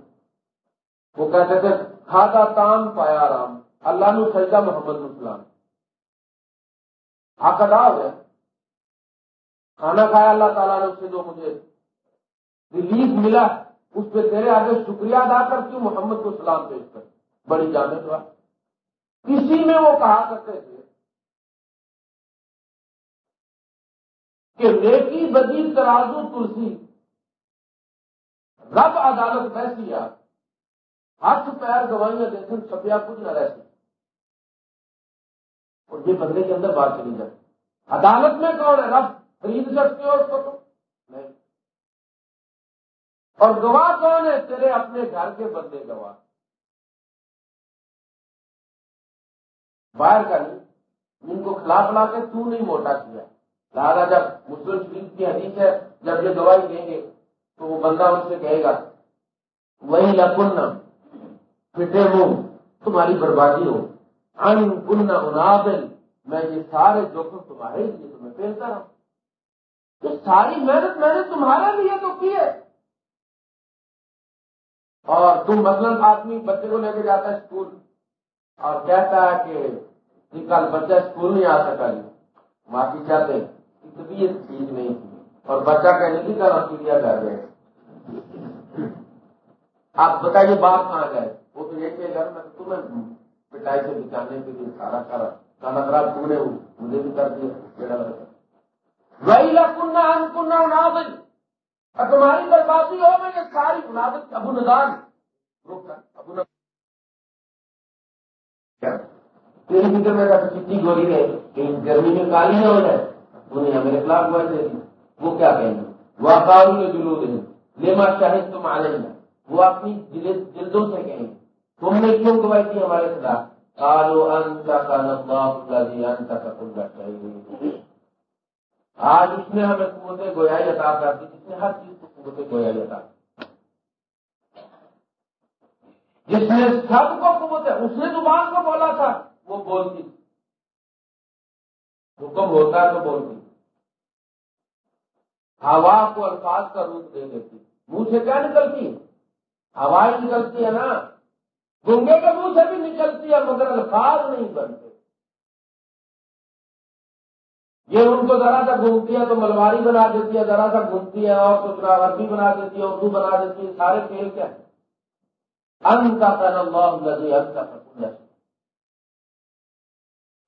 وہ کہتے تھے، کھاتا تام پایا رام اللہ نو سجدہ محمد السلام آپ ہو گیا کھانا کھایا اللہ تعالیٰ نے اس سے جو مجھے ریلیف ملا، اس پہ تیرے آگے شکریہ ادا کرتی ہوں، محمد کو سلام پیش کر بڑی جانے کا کسی میں وہ کہا کرتے تھے کہ نیکی بدی ترازو تلسی رب عدالت ویسی یار ہاتھ پیر گوائیاں دیکھیں چھپیا کچھ نہ رہتی۔ اور یہ بندے کے اندر بات چلی جائے عدالت میں کون ہے؟ رب۔ خرید سکتے ہو اس کو تم نہیں۔ اور گواہ کون ہے؟ تیرے اپنے گھر کے بندے گواہ۔ باہر کا نہیں۔ ان کو کھلا پلا کے تو نہیں موٹا کیا۔ لہٰذا جب مسلم شریف کی حدیث ہے، جب یہ گواہی دیں گے، تو وہ بندہ ان سے کہے گا، وہی لکن پھٹے منہ تمہاری بربادی ہو۔ ان کن انابل میں یہ سارے جوخم تمہارے لیے تمہیں پھیلتا رہا یہ ساری محنت میں نے تمہارے لیے تو کی ہے؟ اور تم مثلاً آدمی بچے کو لے کے جاتا ہے اسکول اور کہتا ہے کہ کل بچہ اسکول نہیں آ سکا جی۔ معافی چاہتے طبیعت ٹھیک نہیں اور بچہ کہنے کی کل طرح کیا کر رہے آپ بتائیے بات کہاں جائے وہ تو یہ کہ میں تمہیں پٹائی سے بچانے کے لیے سارا کرا کھانا خراب پورے ہوں مجھے بھی کر دیا۔ وہی کنہ ان کنہ اناظر اور تمہاری بربادی ہو میں یہ ساری مناظر ابو ندان ابو ندان تیری فکر میں کتنی گولی ہے کہ گرمی میں کالی نہ ہو جائے۔ انہیں ہمیں خلاف ہوا دے وہ کیا کہیں گے؟ وہ اکاؤں میں جلو دیں لیما شاہد تم آ جائیں وہ اپنی جلدوں سے کہیں گے۔ تم نے کیوں گواہی کی ہمارے خلاف؟ کالو انت کا نبا انت کا کل چاہیے آج اس نے ہمیں قوت گویائی عطا کر دی جس نے ہر چیز کو قوت گویائی عطا جس نے سب کو قوت اس نے زبان کو بولا تھا، وہ بولتی۔ حکم ہوتا ہے تو بولتی۔ ہوا کو الفاظ کا روپ دے دیتی۔ منہ سے کیا نکلتی؟ ہوائیں نکلتی ہے نا۔ گنگے کے منہ سے بھی نکلتی ہے، مگر الفاظ نہیں بنتے۔ یہ ان کو ذرا سا گھومتی ہے تو ملواری بنا دیتی ہے، ذرا سا گھومتی ہے اور کچھ عربی بنا دیتی ہے، اردو بنا دیتی ہے، سارے کھیل کیا ان کا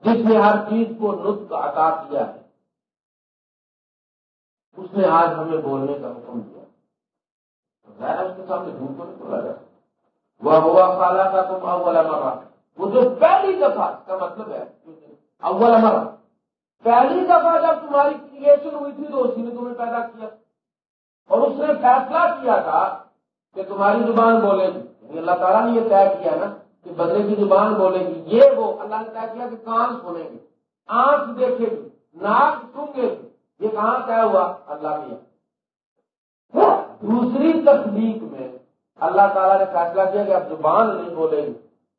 جس نے ہر چیز کو نطق عطا کیا ہے۔ اس نے آج ہمیں بولنے کا حکم دیا۔ ظاہر اس کے سامنے جھوٹ کو نہیں بولا جائے وہ ہوا خالہ کا تم اول مرا وہ جو پہلی دفعہ کا مطلب ہے اول مرا پہلی دفعہ جب تمہاری کریشن ہوئی تھی تو اسی نے تمہیں پیدا کیا۔ اور اس نے فیصلہ کیا تھا کہ تمہاری زبان بولے گی۔ یعنی اللہ تعالیٰ نے یہ طے کیا نا کہ بدلے کی زبان بولے گی۔ یہ وہ اللہ نے طے کیا کہ کان سنے گی آنکھ دیکھے گی ناک سونگے گی یہ کہاں طے ہوا؟ اللہ کیا دوسری تخلیق میں اللہ تعالیٰ نے فیصلہ کیا کہ اب زبان نہیں بولے گی،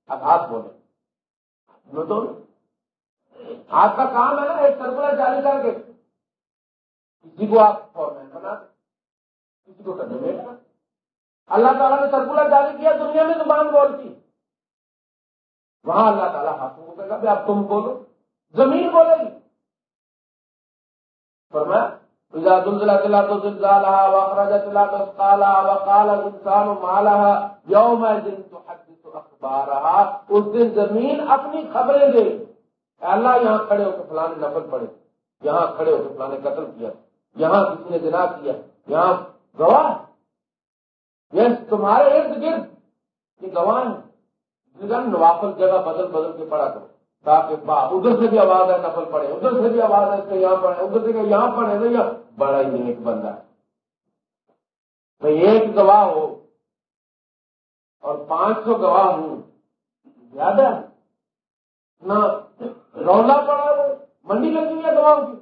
اب ہاتھ بولے تو آپ کا کام ہے نا ایک سرکولر جاری کر کے۔ کسی کو آپ فارمین بنا دیں۔ کسی کو کرنے اللہ تعالیٰ نے سرکولر جاری کیا، دنیا میں زبان بولتی۔ وہاں اللہ تعالیٰ ہاتھوں کو کہا اب تم بولو۔ زمین بولے گی۔ فرمایا، اذا زلزلت واخرجت وقال الانسان ما لها تحدث اخبارها، اس دن زمین اپنی خبریں دے۔ اللہ یہاں کھڑے ہو کے فلاں نفل پڑے یہاں کھڑے ہو کے فلاں نے قتل کیا، یہاں کسی نے جنا کیا، یہاں گواہ یہ یعنی تمہارے ارد گرد یہ گواہ ہے نوافل جگہ بدل بدل کے پڑا کرو، تاکہ ادھر سے بھی آواز ہے نفل پڑے ادھر سے بھی آواز ہے اس کا یہاں پڑے ادھر سے یہاں پڑے تو یہ بڑا ہی ایک بندہ ہے۔ تو ایک گواہ ہو اور پانچ سو گواہ ہوں زیادہ نہ رولا پڑا وہ، منڈی لگی ہوئی ہے گواہ کی؟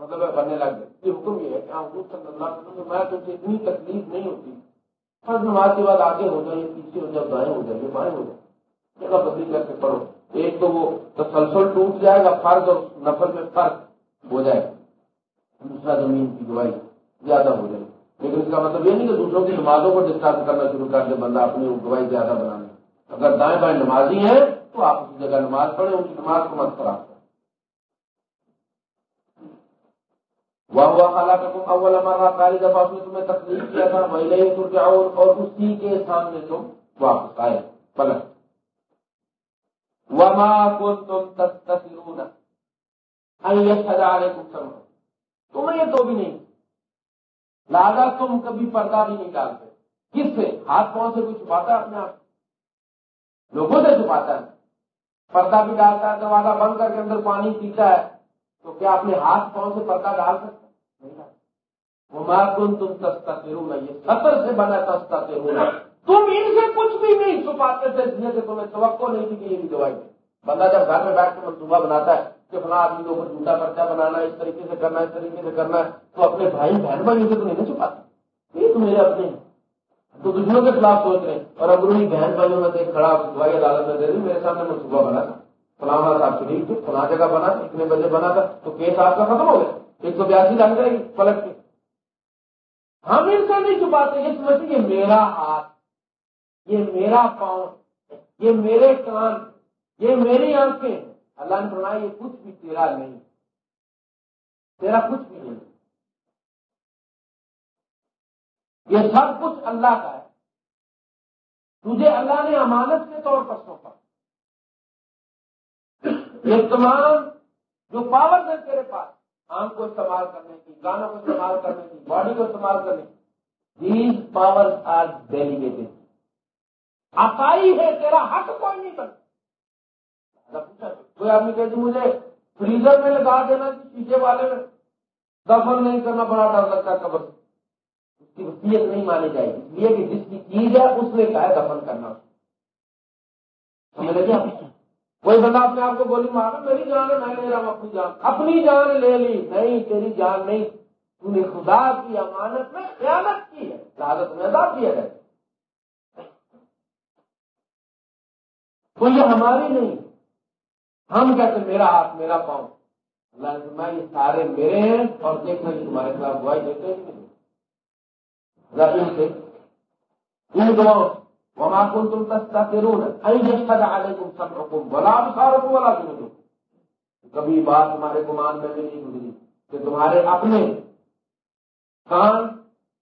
مطلب ہے بننے لگ گئے۔ یہ حکم یہ ہے کہ حکومت صلی اللہ علیہ وسلم میں تو اتنی تکلیف نہیں ہوتی۔ ہر نماز کے بعد آگے ہو جائے پیچھے ہو جائے دائیں ہو جائے بائیں ہو جائے جگہ بدلی کر کے پڑھو۔ ایک تو وہ تسلسل ٹوٹ جائے گا، فرض اور نفل میں فرق ہو جائے۔ دوسرا زمین کی گواہی زیادہ ہو جائے۔ لیکن اس کا مطلب یہ نہیں کہ دوسروں کی نمازوں کو ڈسٹرب کرنا شروع کر دے، بندہ اپنی گواہی زیادہ بنانے اگر دائیں بائیں نمازی ہیں تو آپ جگہ نماز پڑھیں، ان کی نماز کو مت خراب کریں وہ خالہ کا تم اول ہمارا پہلی دفعہ اس نے تمہیں تکلیف کیا تھا مہیلا ترجاؤ اور اسی کے سامنے تم واپس آئے۔ پلٹ وما كنتم تستثرون ان يشهد عليكم سمع تمہیں یہ تو بھی نہیں۔ لہذا تم کبھی پردہ بھی نہیں ڈالتے۔ کس سے؟ ہاتھ پاؤں سے کوئی چھپاتا ہے اپنے آپ؟ لوگوں سے چھپاتا ہے۔ پردہ بھی ڈالتا ہے، دروازہ بند کر کے اندر پانی پیتا ہے، تو کیا اپنے ہاتھ پاؤں سے پردہ ڈال سکتے نہیں وہ مارکن تم سستا کروں یہ سطر سے بنا سستا کروں تم ان سے کچھ بھی نہیں چھپاتے تھے جنہیں سے تمہیں توقع نہیں تھی کہ یہ بھی دوائی بندہ جب گھر میں بیٹھ کے منصوبہ بناتا ہے کہ فلاں آدمی کے اوپر جھوٹا پرچہ بنانا اس طریقے سے کرنا اس طریقے سے کرنا تو اپنے بھائی بہن بھائی سے تو نہیں چھپاتے۔ یہ تو میرے اپنے ہیں۔ تو دشمنوں کے خلاف سوچ رہے ہیں۔ اور اگر بہن بھائیوں میں سے کھڑا دوائی عدالت میں دے دی، میرے سامنے منصوبہ بنا۔ تھا فلاں صاحب شریف تھے فلاں جگہ بنا تھا اتنے بجے بنا تھا۔ تو کیس آپ کا ختم ہو گیا۔ ایک سو بیاسی لگ جائے گی پلٹ کے ہم ان سے نہیں چھپاتے، یہ سمجھتے یہ میرا ہاتھ یہ میرا پاؤں یہ میرے کان یہ میری آنکھیں اللہ نے فرمایا، یہ کچھ بھی تیرا نہیں تیرا کچھ بھی نہیں یہ سب کچھ اللہ کا ہے۔ تجھے اللہ نے امانت کے طور پر سونپا۔ یہ تمام جو پاور ہے تیرے پاس آنکھ کو استعمال کرنے کی گانوں کو استعمال کرنے کی، باڈی کو استعمال کرنے کی دیز پاور آر ڈیلیگیٹڈ آسائی ہے، تیرا حق کوئی نہیں کرتا کوئی آدمی کہتے جی مجھے فریزر میں لگا دینا جی پیچھے والے میں۔ دفن نہیں کرنا، بڑا ڈر لگتا ہے قبر اس کی وصیت نہیں مانی جائے گی۔ اس لیے کہ جس کی چیز ہے، اس نے کہا ہے دفن کرنا۔ سمجھ لگے کوئی بندہ اپنے آپ کو بولی مار میری جان ہے، میں لے رہا ہوں اپنی جان اپنی جان لے لی۔ نہیں، تیری جان نہیں۔ تو نے خدا کی امانت میں خیالت کی ہے۔ لالت میں ادا کیا ہے۔ تو یہ ہماری نہیں۔ ہم کہتے میرا ہاتھ، میرا پاؤں۔ اللہ نے یہ سارے میرے ہیں اور دیکھنا کہ تمہارے خلاف گواہی دیتے ہیں ان دعاؤں وما كنتم تستكبرون ان يشهد عليكم سمعكم ولا ابصاركم ولا جلودكم. کبھی بات تمہارے گمان میں بھی نہیں گزری کہ تمہارے اپنے کان،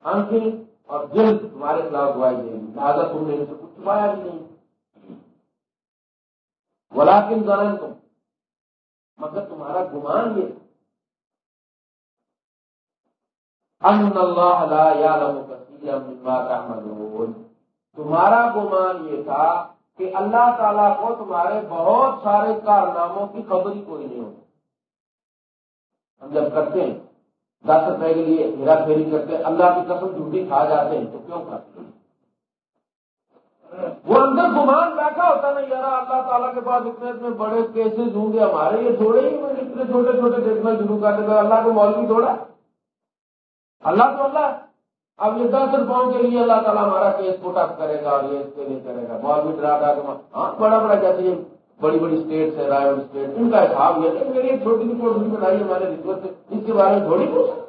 آنکھیں اور دل تمہارے خلاف گواہی دیں گی لہٰذا تم نے ان سے کچھ چھپایا بھی نہیں ولاکن ظننتم. تم مگر تمہارا گمان یہ ان اللہ لا يعلم كثيرا مما تعملون۔ تمہارا گمان یہ تھا کہ اللہ تعالیٰ کو تمہارے بہت سارے کارناموں کی خبر ہی کوئی نہیں ہوتی۔ ہم جب کرتے ہیں، دس روپئے کے لیے ہیرا پھیری کرتے ہیں، اللہ کی قسم جھوٹی کھا جاتے ہیں، تو کیوں کرتے ہیں؟ وہ اندر گمان بیٹھا ہوتا نا یار اللہ تعالیٰ کے پاس اتنے اتنے بڑے کیسز ہوں گے، ہمارے یہ تھوڑے ہی اتنے چھوٹے چھوٹے دیکھنا شروع کر دے اللہ کو مولوی توڑا۔ اللہ تو اللہ اب یہ دس روپوں کے لیے اللہ تعالیٰ ہمارا کیس پٹ اپ کرے گا اور یہ اس کے لیے کرے گا۔ بال بھی ڈرا ڈرا ہاں بڑا بڑا جیسے یہ بڑی بڑی اسٹیٹ ہے رائے اسٹیٹ ان کا حساب یہ ہے میری ایک چھوٹی سی پوٹری بنائی ہمارے رشوت سے۔ اس کے بارے میں تھوڑی پوچھا۔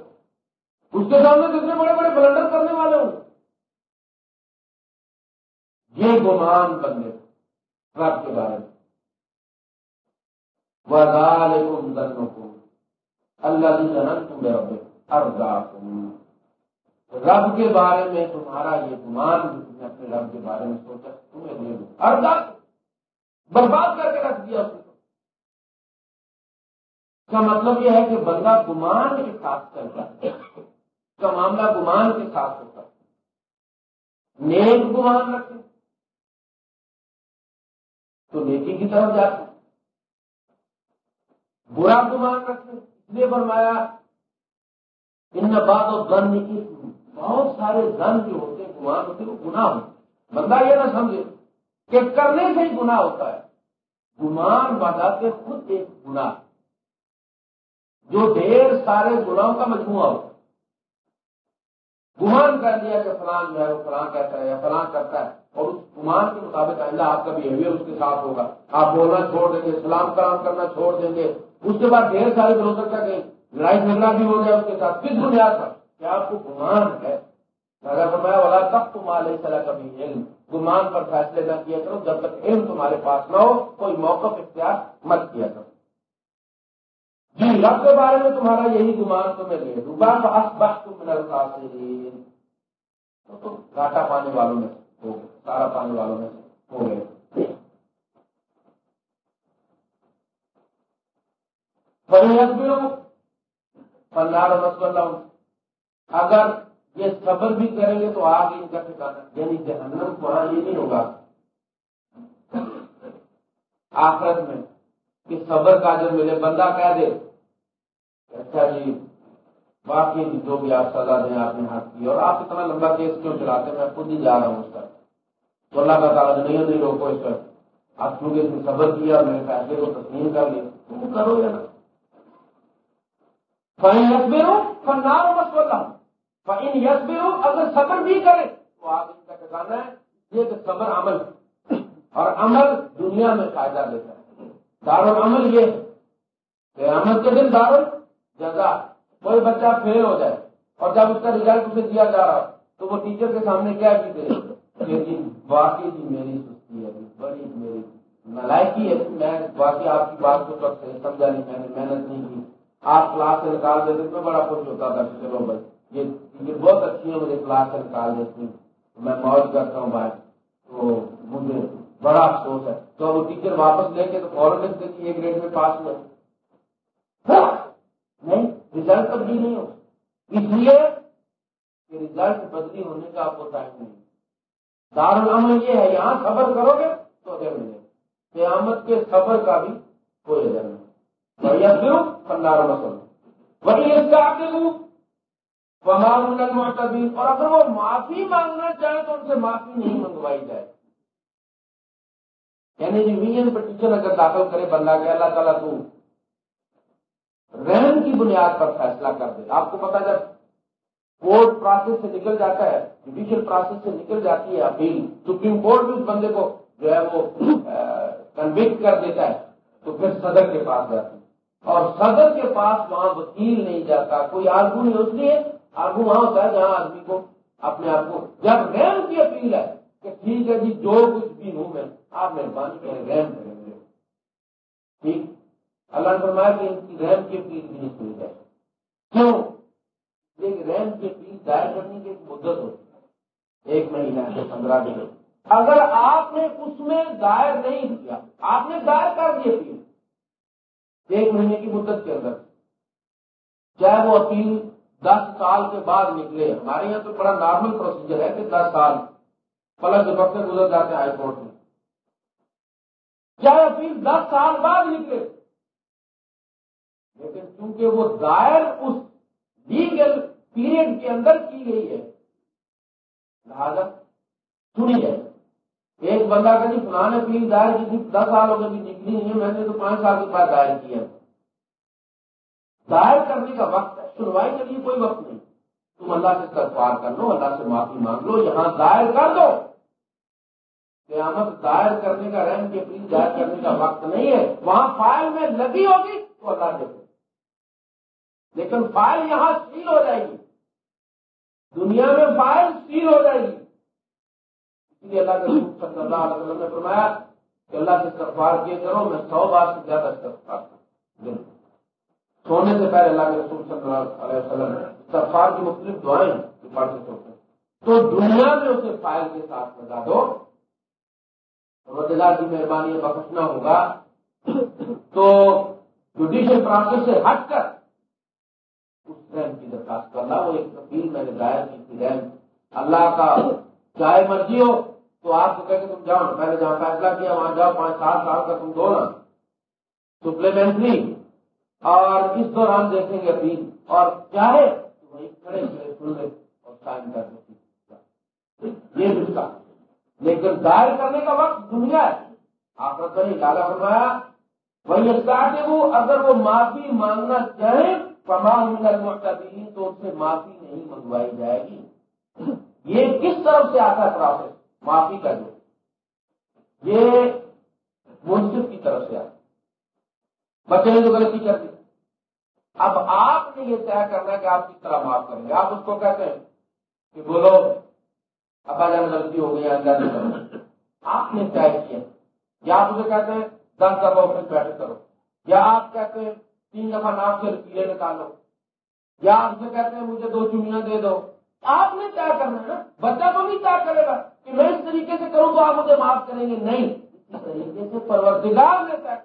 اس کے سامنے کتنے بڑے بڑے بلنڈر کرنے والے ہوں۔ یہ گمان بندے رب کے بارے میں۔ وزال اللہ کی جنت تم رب اردا رب کے بارے میں تمہارا یہ گمان جو تم نے اپنے رب کے بارے میں سوچا تمہیں لے لو ہر برباد کر کے رکھ دیا اس کا مطلب یہ ہے کہ بندہ گمان کے ساتھ چلتا ہے، اس کا معاملہ گمان کے ساتھ ہوتا ہے۔ نیک گمان رکھے، تو نیکی کی طرف جاتے برا گمان رکھے، اس لیے فرمایا ان بات اور گن بہت سارے زن جو ہوتے ہیں گمان ہوتے وہ گناہ ہوتے بندہ یہ نہ سمجھے کہ کرنے سے ہی گناہ ہوتا ہے۔ گمان بتا کے خود ایک گناہ۔ جو ڈھیر سارے گناہوں کا مجموعہ ہوتا ہے۔ گمان کر دیا کہ فلان جو ہے وہ فلان کہتا ہے یا فلان کرتا ہے۔ اور اس گمان کے مطابق آئندہ آپ کا بہیویئر اس کے ساتھ ہوگا۔ آپ بولنا چھوڑ دیں گے، سلام کلام کرنا چھوڑ دیں گے۔ اس کے بعد ڈھیر سارے دنوں تک کا کہ لڑائی جھگڑا بھی ہو گیا، اس کے ساتھ کس بنیاد پر کیا آپ کو گمان ہے۔ اگر فرمایا والا تب تمہارے طرح کبھی علم۔ گمان پر فیصلے نہ کیا کرو، جب تک علم تمہارے پاس نہ ہو، کوئی موقع اختیار مت کیا کرو۔ جی رب کے بارے میں تمہارا یہی گمان تمہیں لے ڈوبا تو بخ تم تو گاٹا پانے والوں میں ہو گئے، سارا پانے والوں میں ہو گئے۔ بڑی فنار مسلم اگر یہ صبر بھی کریں گے تو آگے ان کا ٹھکانا یعنی جہنم وہاں یہ نہیں ہوگا۔ آخرت میں کہ صبر کا جب ملے، بندہ کہہ دے اچھا جی باقی جو بھی آپ سزا دیں، آپ نے حق کی۔ اور آپ اتنا لمبا کیس کیوں چلاتے میں خود ہی جا رہا ہوں اس کا تو اللہ کا تعالیٰ نہیں نہیں روکو اس پر۔ آپ کیونکہ صبر کیا میرے فیصلے کو تسلیم کر لیا تم کرو یا نا فائن یس بے ہو فنار بس بولا فائن یس بے ہو اگر صبر بھی کرے تو آپ ان کا ٹھکانا ہے۔ یہ کہ صبر عمل۔ ہے اور عمل دنیا میں فائدہ دیتا ہے۔ دار عمل یہ کہ عمل کے دن دار جزا۔ کوئی بچہ فیل ہو جائے اور جب اس کا ریزلٹ اسے دیا جا رہا تو وہ ٹیچر کے سامنے کیا کی جی واقعی جی میری سستی ہے جی بڑی میری نلائکی ہے۔ میں واقعی آپ کی بات کو سمجھا نہیں، میں نے محنت نہیں کی۔ آپ کلاس سے نکال دیتے تو بڑا خوش ہوتا تھا چلو بھائی یہ بہت اچھی ہے مجھے کلاس سے نکال دیتی ہوں میں موج کرتا ہوں بھائی۔ تو مجھے بڑا افسوس ہے۔ تو وہ ٹیچر واپس لے کے تو فوراً لکھتے کہ ایک گریڈ میں پاس ہوا۔ ہاں، نہیں ریزلٹ تبدیل نہیں ہو۔ اس لیے کہ ریزلٹ بدلی ہونے کا آپ کو ٹائم نہیں۔ دار العمل یہ ہے، یہاں صبر کرو گے تو اجر ملے قیامت کے صبر کا بھی کوئی اجر نہیں۔ فنار مسل وہی اس کا اور اگر وہ معافی مانگنا چاہے تو ان سے معافی نہیں منگوائی جائے۔ یعنی ریویژن پٹیشن اگر داخل کرے بندہ کہ اللہ تعالیٰ تو رحم کی بنیاد پر فیصلہ کر دے۔ آپ کو پتا جب کورٹ پروسیس سے نکل جاتا ہے جوڈیشل پروسیس سے نکل جاتی ہے اپیل، سپریم کورٹ بھی اس بندے کو جو ہے وہ کنوکٹ کر دیتا ہے۔ تو پھر صدر کے پاس جاتی ہے۔ اور صدر کے پاس وہاں وکیل نہیں جاتا، کوئی آرگو نہیں اس لیے آرگو وہاں ہوتا ہے جہاں آدمی کو اپنے آپ کو جب رحم کی اپیل ہے کہ ٹھیک ہے جی جو کچھ بھی ہوں میں، آپ مہربانی کریں رحم کریں گے ٹھیک؟ اللہ نے فرمایا کہ ان کی رحم کی اپیل بھی نہیں سنی جائے۔ کیوں؟ ایک رحم کی اپیل دائر کرنے کی ایک مدت ہوتی ہے۔ ایک مہینہ سے پندرہ دن۔ اگر آپ نے اس میں دائر نہیں کیا، آپ نے دائر کر دی اپیل۔ ایک مہینے کی مدت کے اندر۔ چاہے وہ اپیل دس سال کے بعد نکلے۔ ہمارے یہاں تو بڑا نارمل پروسیجر ہے کہ دس سال۔ پلک وقت گزر جاتے ہیں ہائی کورٹ میں۔ چاہے اپیل دس سال بعد نکلے۔ لیکن چونکہ وہ دائر اس لیگل پیریڈ کے اندر کی گئی ہے، لہذا سنی جائے۔ ایک بندہ کا جی فلاں پیر دائر کی تھی، دس سال ہو گئے جی نکلی نہیں ہے میں نے تو پانچ سال کے بعد دائر کیا۔ دائر کرنے کا وقت ہے، سنوائی کے لیے کوئی وقت نہیں۔ تم اللہ سے سرفار کر لو، اللہ سے معافی مانگ لو، یہاں دائر کر دو۔ قیامت دائر کرنے کا رحم کے پلیز دائر کرنے کا وقت نہیں ہے۔ وہاں فائل میں لگی ہوگی تو اللہ دیکھو لیکن فائل یہاں سیل ہو جائے گی۔ دنیا میں فائل سیل ہو جائے گی۔ لیے اللہ کے صلی اللہ علیہ وسلم نے فرمایا کہ اللہ سے استغفار کیے کرو، میں سو بار سے زیادہ استغفار کروں سونے سے پہلے اللہ کے رسول صلی اللہ علیہ وسلم استغفار کی مختلف دعائیں جو پڑھ پڑھتے سوتے تو دنیا میں اسے فائل کے ساتھ لگا دو۔ روزگار کی مہربانی بخشنا ہوگا۔ تو جوڈیشل پروسیس سے ہٹ کر اس رحم کی درخواست کرنا، وہ ایک تبدیل میں نے دائر کی رحم اللہ کا چاہے مرضی ہو تو آپ کو کہ تم جاؤ میں نے جہاں فیصلہ کیا، وہاں جاؤ، پانچ سات سال کا تم دو نا۔ سپلیمنٹری اور اس دوران دیکھیں گے اپیل اور چاہے تو وہی کھڑے کھڑے سن لے اور سائن کر دیں یہ رشتہ لیکن دائر کرنے کا وقت دنیا ہے۔ آپ نے کہیں لالا فرمایا؟ وہی وہ اگر وہ معافی مانگنا چاہیں معتبرین تو اس سے معافی نہیں منگوائی جائے گی۔ یہ کس طرف سے آتا ہے پروسیس معافی کا جو یہ منصف کی طرف سے آتا بچے نے جو غلطی کر دی۔ اب آپ نے یہ طے کرنا ہے کہ آپ کس طرح معاف کریں گے۔ آپ اس کو کہتے ہیں کہ بولو، ابا جان غلطی ہو گئی اللہ نے آپ نے طے کیا۔ یا آپ اسے کہتے ہیں، دس دفعہ اسے بیٹھے کرو۔ یا آپ کہتے ہیں، تین دفعہ نام سے لکیلے نکالو۔ یا آپ سے کہتے ہیں، مجھے دو چنیاں دے دو۔ آپ نے کیا کرنا ہے نا بچہ تو نہیں کیا کرے گا کہ میں اس طریقے سے کروں تو آپ مجھے معاف کریں گے؟ نہیں. اس طریقے سے پروردگار نے طے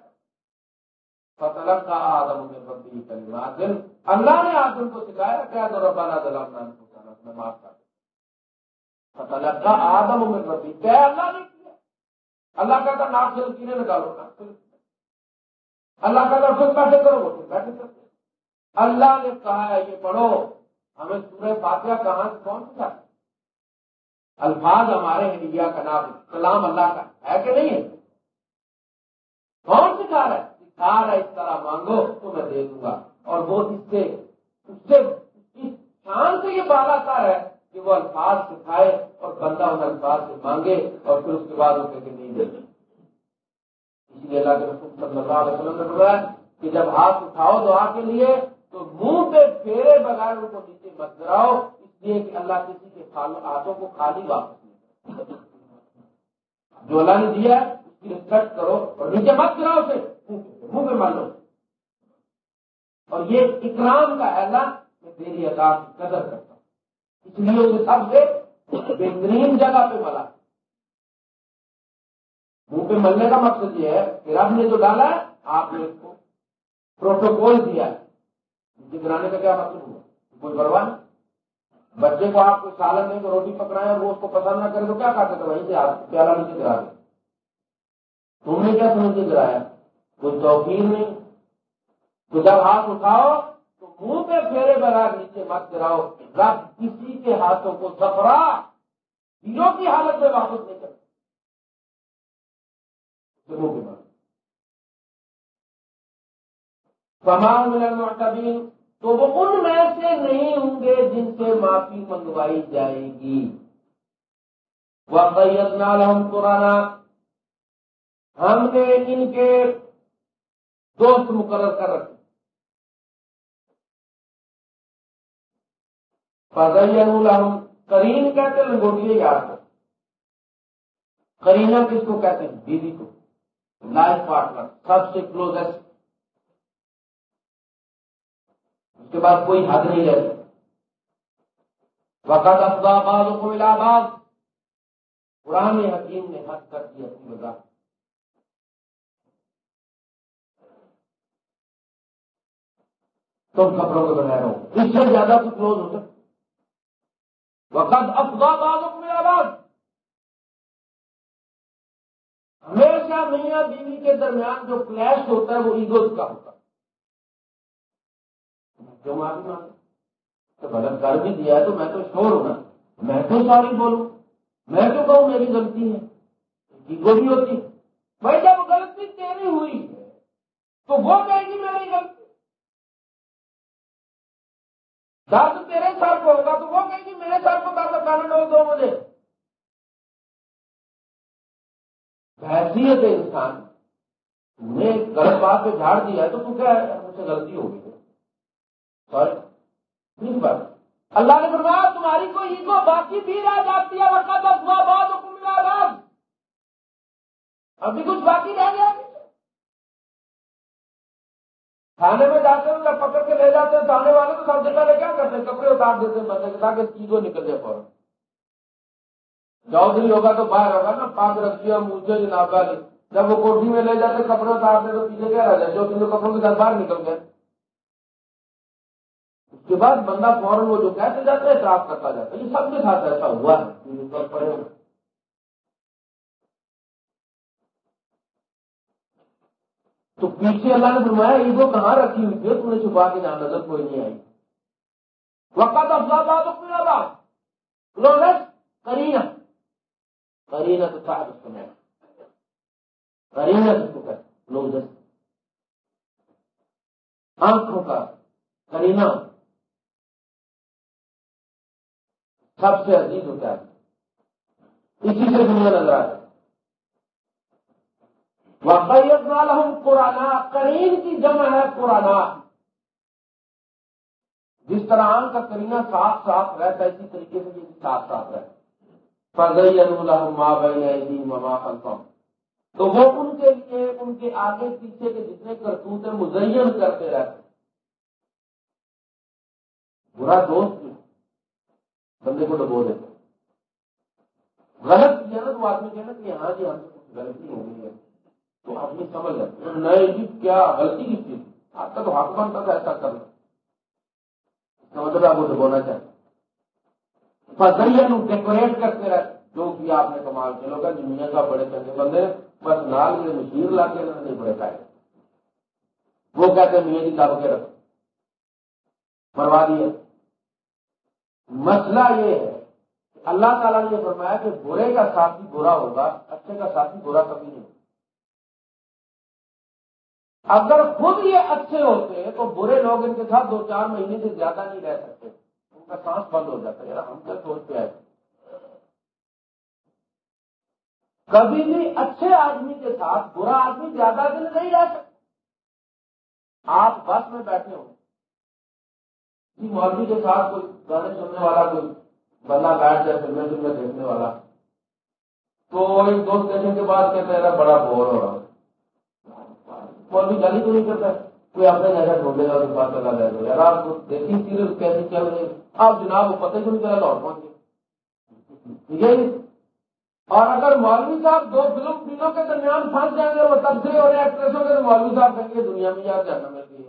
فتح کا آدم نے بندی کلمات اللہ نے آدم کو سکھایا کیا دو ربانہ دلام میں معاف کر فتح کا آدم میں بندی کیا اللہ نے کیا؟ اللہ کہتا ناپ سے لکیلے نکالو اللہ کا پھر بیٹھے کرو، وہ بیٹھے کرتے اللہ نے کہا ہے، یہ پڑھو۔ ہمیں سورہ فاتحہ کہاں سے کون سکھا الفاظ ہمارے ہیں انڈیا کا نام کلام اللہ کا، ہے کہ نہیں ہے؟ کون سکھا رہا ہے؟ سکھا رہا ہے، اس طرح مانگو تو میں دے دوں گا۔ اور وہ اس سے اس سے، اس شان سے یہ بالا کر ہے کہ وہ الفاظ سکھائے اور بندہ ان الفاظ سے مانگے اور پھر اس کے بعد وہ کہ نہیں دے اس لیے اللہ کے رسول صلی اللہ علیہ وسلم نے کہ جب ہاتھ اٹھاؤ دعا کے لیے تو منہ پہ پھیرے بغیر ان کو نیچے مت گراؤ، اس لیے کہ اللہ کسی کے ہاتھوں کو خالی واپس نہیں جو اللہ نے دیا ہے، اس کی رسپیکٹ کرو اور نیچے مت گراؤ اسے۔ منہ پہ مان لو اور یہ اکرام کا اللہ، میں تیری ادا کی قدر کرتا ہوں۔ اس لیے اسے سب سے بہترین جگہ پہ ملا۔ منہ پہ ملنے کا مقصد یہ ہے کہ رب نے جو ڈالا ہے، آپ نے اس کو پروٹوکول دیا ہے۔ گرانے کا کیا مطلب ہوا؟ کوئی پرواہ بچے کو آپ کو سالن دیں روٹی پکڑائے اور وہ اس کو پسند نہ کرے تو کیا کہتے تھے وہیں سے آپ پیالہ نیچے گرا دیں۔ تم نے کیا سمجھ کے گرایا؟ کوئی توقیر نہیں۔ تو جب ہاتھ اٹھاؤ تو منہ پہ پھیرے بغیر نیچے مت گراؤ۔ رب کسی کے ہاتھوں کو سفرا ہیرو کی حالت میں واپس نہیں کرتے منہ کے تو وہ ان میں سے نہیں ہوں گے جن سے معافی منگوائی جائے گی۔ وہ سید ہم ہم نے ان کے دوست مقرر کر رکھے۔ ہم کریم کہتے لنگوٹی یاد کر کرینا کس کو کہتے ہیں؟ بیوی کو۔ لائف پارٹنر، سب سے کلوزسٹ کے بعد کوئی حد نہیں رہتی وقت افغاد کو ملا آباد قرآن حکیم نے حد کر دی اپنی وجہ تم کپڑوں کے بغیر ہو۔ اس سے زیادہ کچھ کلوز ہو سکتا۔ وقت افغاد کو ملا ہمیشہ میاں بیوی کے درمیان جو کلیش ہوتا ہے وہ ایگوز کا ہوتا ہے۔ جو معافی مانگ تو غلط کر بھی دیا ہے تو میں تو شور ہوں نا۔ میں تو ساری بولوں۔ میں تو کہوں میری غلطی ہے؟ وہ بھی ہوتی بھائی جب غلطی تیری ہوئی ہے تو وہ کہے گی میری غلطی۔ درد تیرے سر کو ہوگا تو وہ کہے گی میرے سر کو درد کرنے لوگ دو مجھے۔ حیثیت انسان۔ نے غلط بات پہ جھاڑ دیا ہے تو تو کیا مجھ سے غلطی ہوگی پر اللہ نے فرمایا، تمہاری کوئی ایگو باقی بھی رہ جاتی ہے وقت بات حکم ابھی کچھ باقی رہ گیا تھانے میں جاتے ہیں پکڑ کے لے جاتے ہیں، تھانے والے تو سب سے پہلے کیا کرتے ہیں؟ کپڑے اتار دیتے ہیں، بندے کے تاکہ چیزوں نکل جائے فوراً۔ چودھری ہوگا تو باہر ہوگا نا، پاک رکھی اور مجھے جناب جب وہ کوٹھی میں لے جاتے کپڑے اتارتے تو پیچھے کیا رہ جائے جو کپڑوں کے ساتھ باہر نکل گئے۔ کے بعد بندہ فوراً وہ جو کہتے جاتا ہے اعتراف کرتا جاتا ہے یہ سب کے ساتھ ایسا ہوا ہے تو پیچھے اللہ نے فرمایا عیدوں کہاں رکھی ہوئی تھی تم نے چھپا کے جہاں نظر کوئی نہیں آئی۔ وقت افزاد بات کلوزس کرینا کرینا تو صاحب اس کو میں۔ کرینا کس کو کہتے کلوزس آنکھوں کا کرینا سب سے عزیز ہوتا ہے۔ اسی سے دنیا نظر آتا ہے۔ واقعیت ہم کریم کی جمع ہے پرانا جس طرح آن کا کرینا صاف صاف رہتا ہے، اسی طریقے سے یہ صاف صاف رہتا ہے۔ ماں بہن مما خلفم تو وہ ان کے لیے، ان کے آگے پیچھے کے جتنے کرتوت ہیں، مزین کرتے رہتے برا دوست بندے کو ڈبو دیتے غلط کیا نا تو آدمی کہنا کہ ہاں جی ہم سے کچھ غلطی ہو گئی ہے۔ تو آدمی سمجھ جاتے نئے جی کیا غلطی کی چیز آپ کا تو حق بنتا تھا ایسا کرنا۔ اس کا مطلب آپ کو ڈبونا چاہتے فضریہ ڈیکوریٹ کرتے رہے۔ جو بھی آپ نے کمال چلو گا دنیا کا بڑے چنگے بندے بس نال میں مشیر لا کے نہیں بڑے پائے۔ وہ کہتے ہیں میری کتاب کے رکھو۔ مروا دیا۔ مسئلہ یہ ہے کہ اللہ تعالیٰ نے یہ فرمایا کہ برے کا ساتھی برا ہوگا، اچھے کا ساتھی برا کبھی نہیں ہوگا۔ اگر خود یہ اچھے ہوتے تو برے لوگ ان کے ساتھ دو چار مہینے سے زیادہ نہیں رہ سکتے۔ ان کا سانس بند ہو جاتا ہے، یار ہم کیا سوچتے ہیں؟ کبھی بھی اچھے آدمی کے ساتھ برا آدمی زیادہ دن نہیں رہ سکتا۔ آپ بس میں بیٹھے ہو مولوی کے ساتھ کوئی گانے سننے والا، کوئی بندہ بیٹھ جائے فلمیں فلمیں دیکھنے والا۔ تو ایک دوست دیکھنے کے بعد کہتے ہیں بڑا بور ہو رہا مولوی گالی تو نہیں کرتا۔ کوئی اپنے جگہ ڈھونڈے گا اس بات چلا جائے گا یار، آپ دیکھیں سیریل کیسے چل رہے آپ جناب وہ پتہ کیوں نہیں چلا لوٹ پہنچ گئے۔ جی؟ اور اگر مولوی صاحب دو فلم فلموں کے درمیان پھنس جائیں گے، وہ تبصرے اور ایکٹریسوں کے مولوی صاحب کہیں گے، دنیا میں یار جانا مل گئی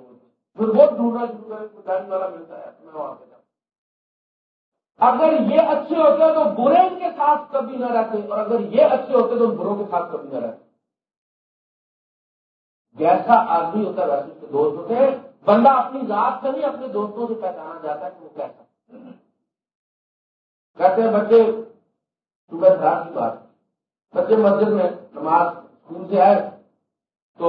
پھر بہت ڈھونڈنا شروع کرے گاڑی والا ملتا ہے، میں وہاں پہ اگر یہ اچھے ہوتے تو برے ان کے ساتھ کبھی نہ رہتے، اور اگر یہ اچھے ہوتے تو بروں کے ساتھ کبھی نہ رہتے۔ جیسا آدمی ہوتا ہے، ویسے اس کے دوست ہوتے ہیں۔ بندہ اپنی ذات سے نہیں، اپنے دوستوں سے پہچانا جاتا ہے کہ وہ کیسا کہتے ہیں، بچے صبح رات کی بات۔ بچے مسجد میں نماز اسکول سے آئے تو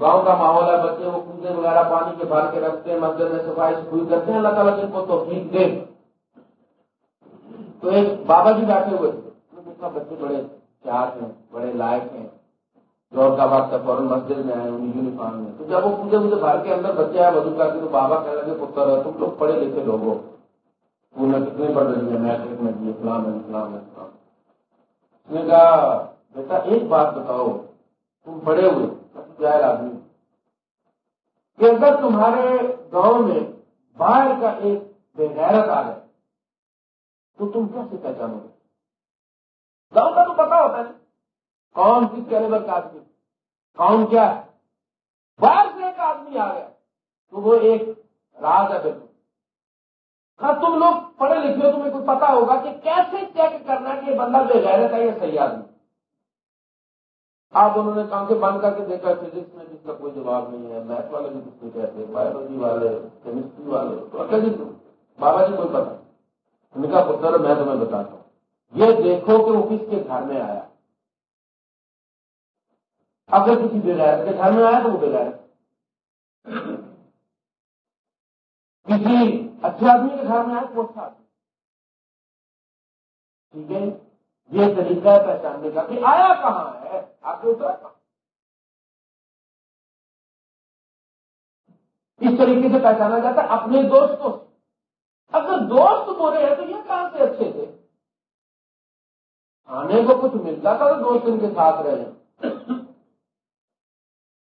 گاؤں کا ماحول ہے، بچے وہ کودے وغیرہ پانی کے بھر کے رکھتے ہیں، مسجد میں صفائی سفائی کرتے ہیں، اللہ تعالیٰ جن کو توفیق دے۔ تو ایک بابا جی بیٹھے ہوئے تھے۔ بچے بڑے چار ہیں، بڑے لائق ہیں۔ جو کا بات کا فوراً مسجد میں آئے یونیفارم میں تو جب وہ پوجے مجھے بھر کے اندر بچے آئے، وضو کر کے تو بابا کہہ لگے پتر ہے تم لوگ پڑھے لکھے لوگ ہو۔ میں کتنے پڑھ رہی ہے میٹرک میں جی اسلام ہے اسلام ہے اسلام اس نے کہا، بیٹا، ایک بات بتاؤ، تم پڑے ہوئے غیر آدمی کہ اگر تمہارے گاؤں میں باہر کا ایک بے غیرت آ گئے تو تم کیسے پہچانو گے گاؤں کا تو پتا ہوتا ہے۔ کون کس کیلیبر کا آدمی؟ کون کیا ہے؟ باہر سے ایک آدمی آ گیا، تو وہ ایک راز ہے بالکل۔ ہاں تم لوگ پڑھے لکھے ہو، تمہیں کچھ پتا ہوگا کہ کیسے چیک کرنا کہ یہ بندہ بے غیرت ہے یا صحیح آدمی۔ آپ انہوں نے کام کے بند کر کے دیکھا فزکس میں جس کا کوئی جواب نہیں ہے، میتھ والے بھی کچھ نہیں کہتے بایولوجی والے، کیمسٹری والے، تو اچھا جی بابا جی کوئی پتا ان کا پتر میں تمہیں بتاتا ہوں۔ یہ دیکھو کہ وہ کس کے گھر میں آیا۔ اگر کسی بغیر کے گھر میں آیا تو وہ بغیر۔ کسی اچھے آدمی کے گھر میں آیا تو وہ اچھا آدمی۔ ٹھیک ہے جی؟ یہ طریقہ ہے پہچاننے کا کہ آیا کہاں ہے؟ آپ کے اترا اس طریقے سے پہچانا جاتا ہے اپنے دوستوں سے۔ اگر دوست برے ہیں تو یہ کہاں سے اچھے تھے؟ آنے کو کچھ ملتا تھا تو دوست ان کے ساتھ رہے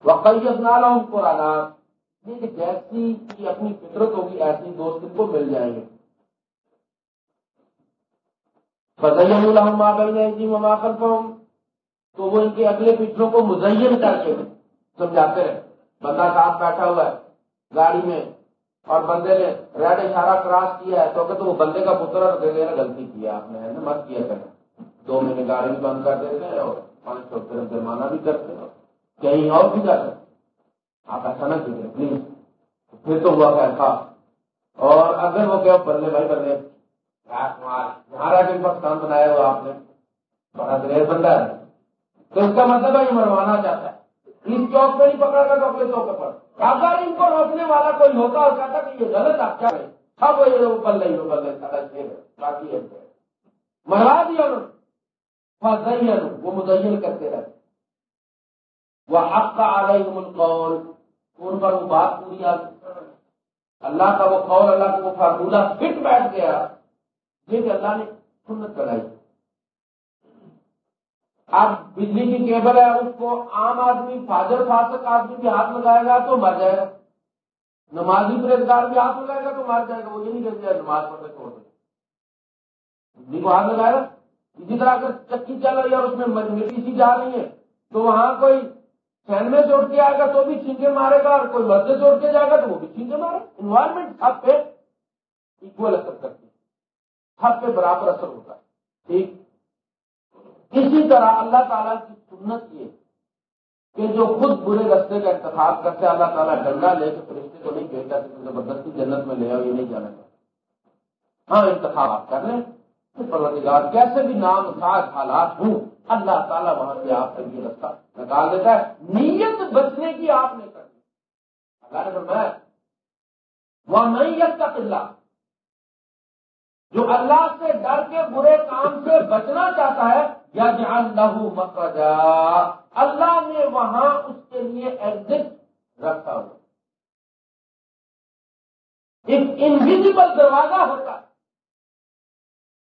وقت نالا ان کو یہ کہ جیسی اپنی فطرت ہوگی، ایسی دوست ان کو مل جائیں گے۔ جی مما تو وہ ان کے اگلے پچھلوں کو مزین کر کے سمجھاتے رہے۔ بندہ ساتھ بیٹھا ہوا ہے، گاڑی میں، اور بندے نے ریڈ اشارہ کراس کیا ہے، تو کہ وہ بندے کا پتر اور دے غلطی کیا آپ نے مت کیا کریں۔ دو مہینے گاڑی بھی بند کر دیتے ہیں اور پانچ سو روپئے جرمانہ بھی کرتے ہیں۔ کہیں اور بھی جاتے آپ ایسا نہ کیجیے پلیز پھر تو ہوا کیسا اور اگر وہ کہ بندے بھائی بندے ہمارا بھی پاکستان بنایا ہوا آپ نے۔ بڑا دیر بندہ ہے۔ تو اس کا مطلب ہے یہ مروانا چاہتا ہے۔ اس چوک پہ نہیں پکڑا گا تو چوک پر۔ اگر ان جی کو روکنے والا کوئی ہوتا اور کہتا کہ یہ غلط آپ کیا ہے۔ سب یہ بل رہی ہو بل رہی باقی مروا دیا انہوں وہ مزین کرتے رہتے وہ حق کا علیہم القول۔ ان پر وہ بات پوری اللہ کا وہ قول، اللہ کا وہ فارمولہ فٹ بیٹھ گیا۔ کہ اللہ نے سنت بنائی۔ اب بجلی کی کیبل ہے، اس کو عام آدمی، فاجر، فاسق آدمی بھی ہاتھ لگائے گا تو مر جائے گا۔ نمازی پریزگار بھی ہاتھ لگائے گا تو مر جائے گا۔ وہ یہ نہیں کہتے نماز پڑھ کے چھوڑ دے بجلی کو ہاتھ لگائے گا۔ اسی طرح اگر چکی چل رہی ہے اور اس میں مٹی سی جا رہی ہے، تو وہاں کوئی سین میں چوٹ کے آئے گا تو بھی چھینکے مارے گا اور کوئی مسجد چوٹ کے جائے گا تو وہ بھی چھینکے مارے انوائرمنٹ سب پہ اکول اثر کرتی سب پہ برابر اثر ہوتا ہے۔ ٹھیک؟ اسی طرح اللہ تعالیٰ کی سنت یہ کہ جو خود برے رستے کا انتخاب کرتے اللہ تعالیٰ ڈنڈا لے کے فرشتے کو نہیں کہتا کہ زبردستی جنت میں لے آؤ، یہ نہیں جانا چاہتا۔ ہاں انتخاب آپ کر لیں پروردگار کیسے بھی نام ساز حالات ہوں، اللہ تعالیٰ وہاں سے آپ کا یہ رستہ نکال دیتا ہے۔ نیت بچنے کی آپ نے کر دی۔ اللہ نے میں وہ نیت کا قلعہ جو اللہ سے ڈر کے برے کام سے بچنا چاہتا ہے یا جہاں لہو مکرجا اللہ نے وہاں اس کے لیے ایگزٹ رکھا ہوا۔ ایک انویزیبل دروازہ ہوتا۔ ہے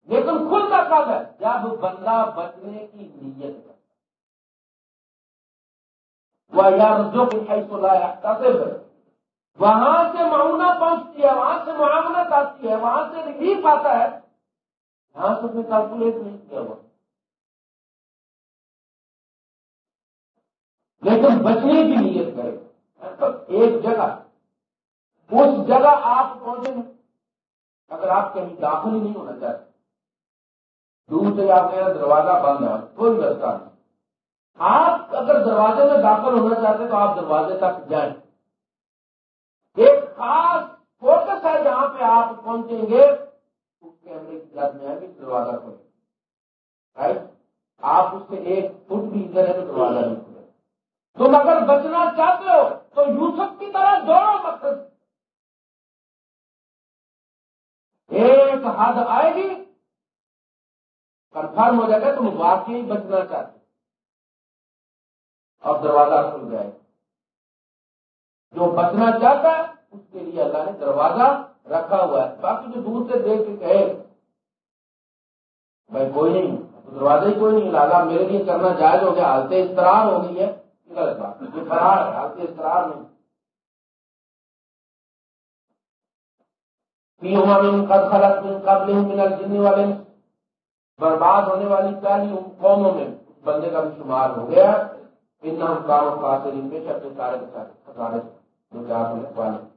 لیکن خود کا کب ہے، جب بندہ بچنے کی نیت کرتا۔ وہ یار جو کچھ ایسو لایا وہاں سے معاونہ پہنچتی ہے، وہاں سے معاملت آتی ہے، وہاں سے ریلیف آتا ہے۔ یہاں سے بھی کیلکولیٹ نہیں کیا ہوا۔ لیکن بچنے کی نیت کرے۔ ایک جگہ، اس جگہ آپ پہنچیں اگر آپ کہیں داخل ہی نہیں ہونا چاہتے۔ دور سے آپ میرا دروازہ بند ہے، کوئی رستہ نہیں۔ آپ اگر دروازے میں داخل ہونا چاہتے تو آپ دروازے تک جائیں۔ خاص فوکس ہے جہاں پہ آپ پہنچیں گے، اس کیمرے کی یاد میں بھی دروازہ کھولے آپ اس سے ایک فٹ بھی ادھر ہے تو دروازہ نہیں کھولے تم اگر بچنا چاہتے ہو تو یوسف کی طرح دوڑو مقصد ایک حد آئے گی۔ کنفرم ہو جائے گا تم واقعی بچنا چاہتے اور دروازہ کھل جائے گا جو بچنا چاہتا ہے اس کے لیے اللہ نے دروازہ رکھا ہوا ہے۔ باقی جو دور سے دیکھ کے کہے بھائی کوئی نہیں دروازہ ہی کوئی نہیں لاگا میرے لیے کرنا جائز ہو گیا، حالت استرار ہو گئی ہے۔ غلط بات یہ فرار ہے، حالت استرار نہیں۔ خلق من قبل من الجن والے برباد ہونے والی پہلی قوموں میں بندے کا بھی شمار ہو گیا ان کام قاصرین بے شک سارے سارے جو کہ آپ نے والے۔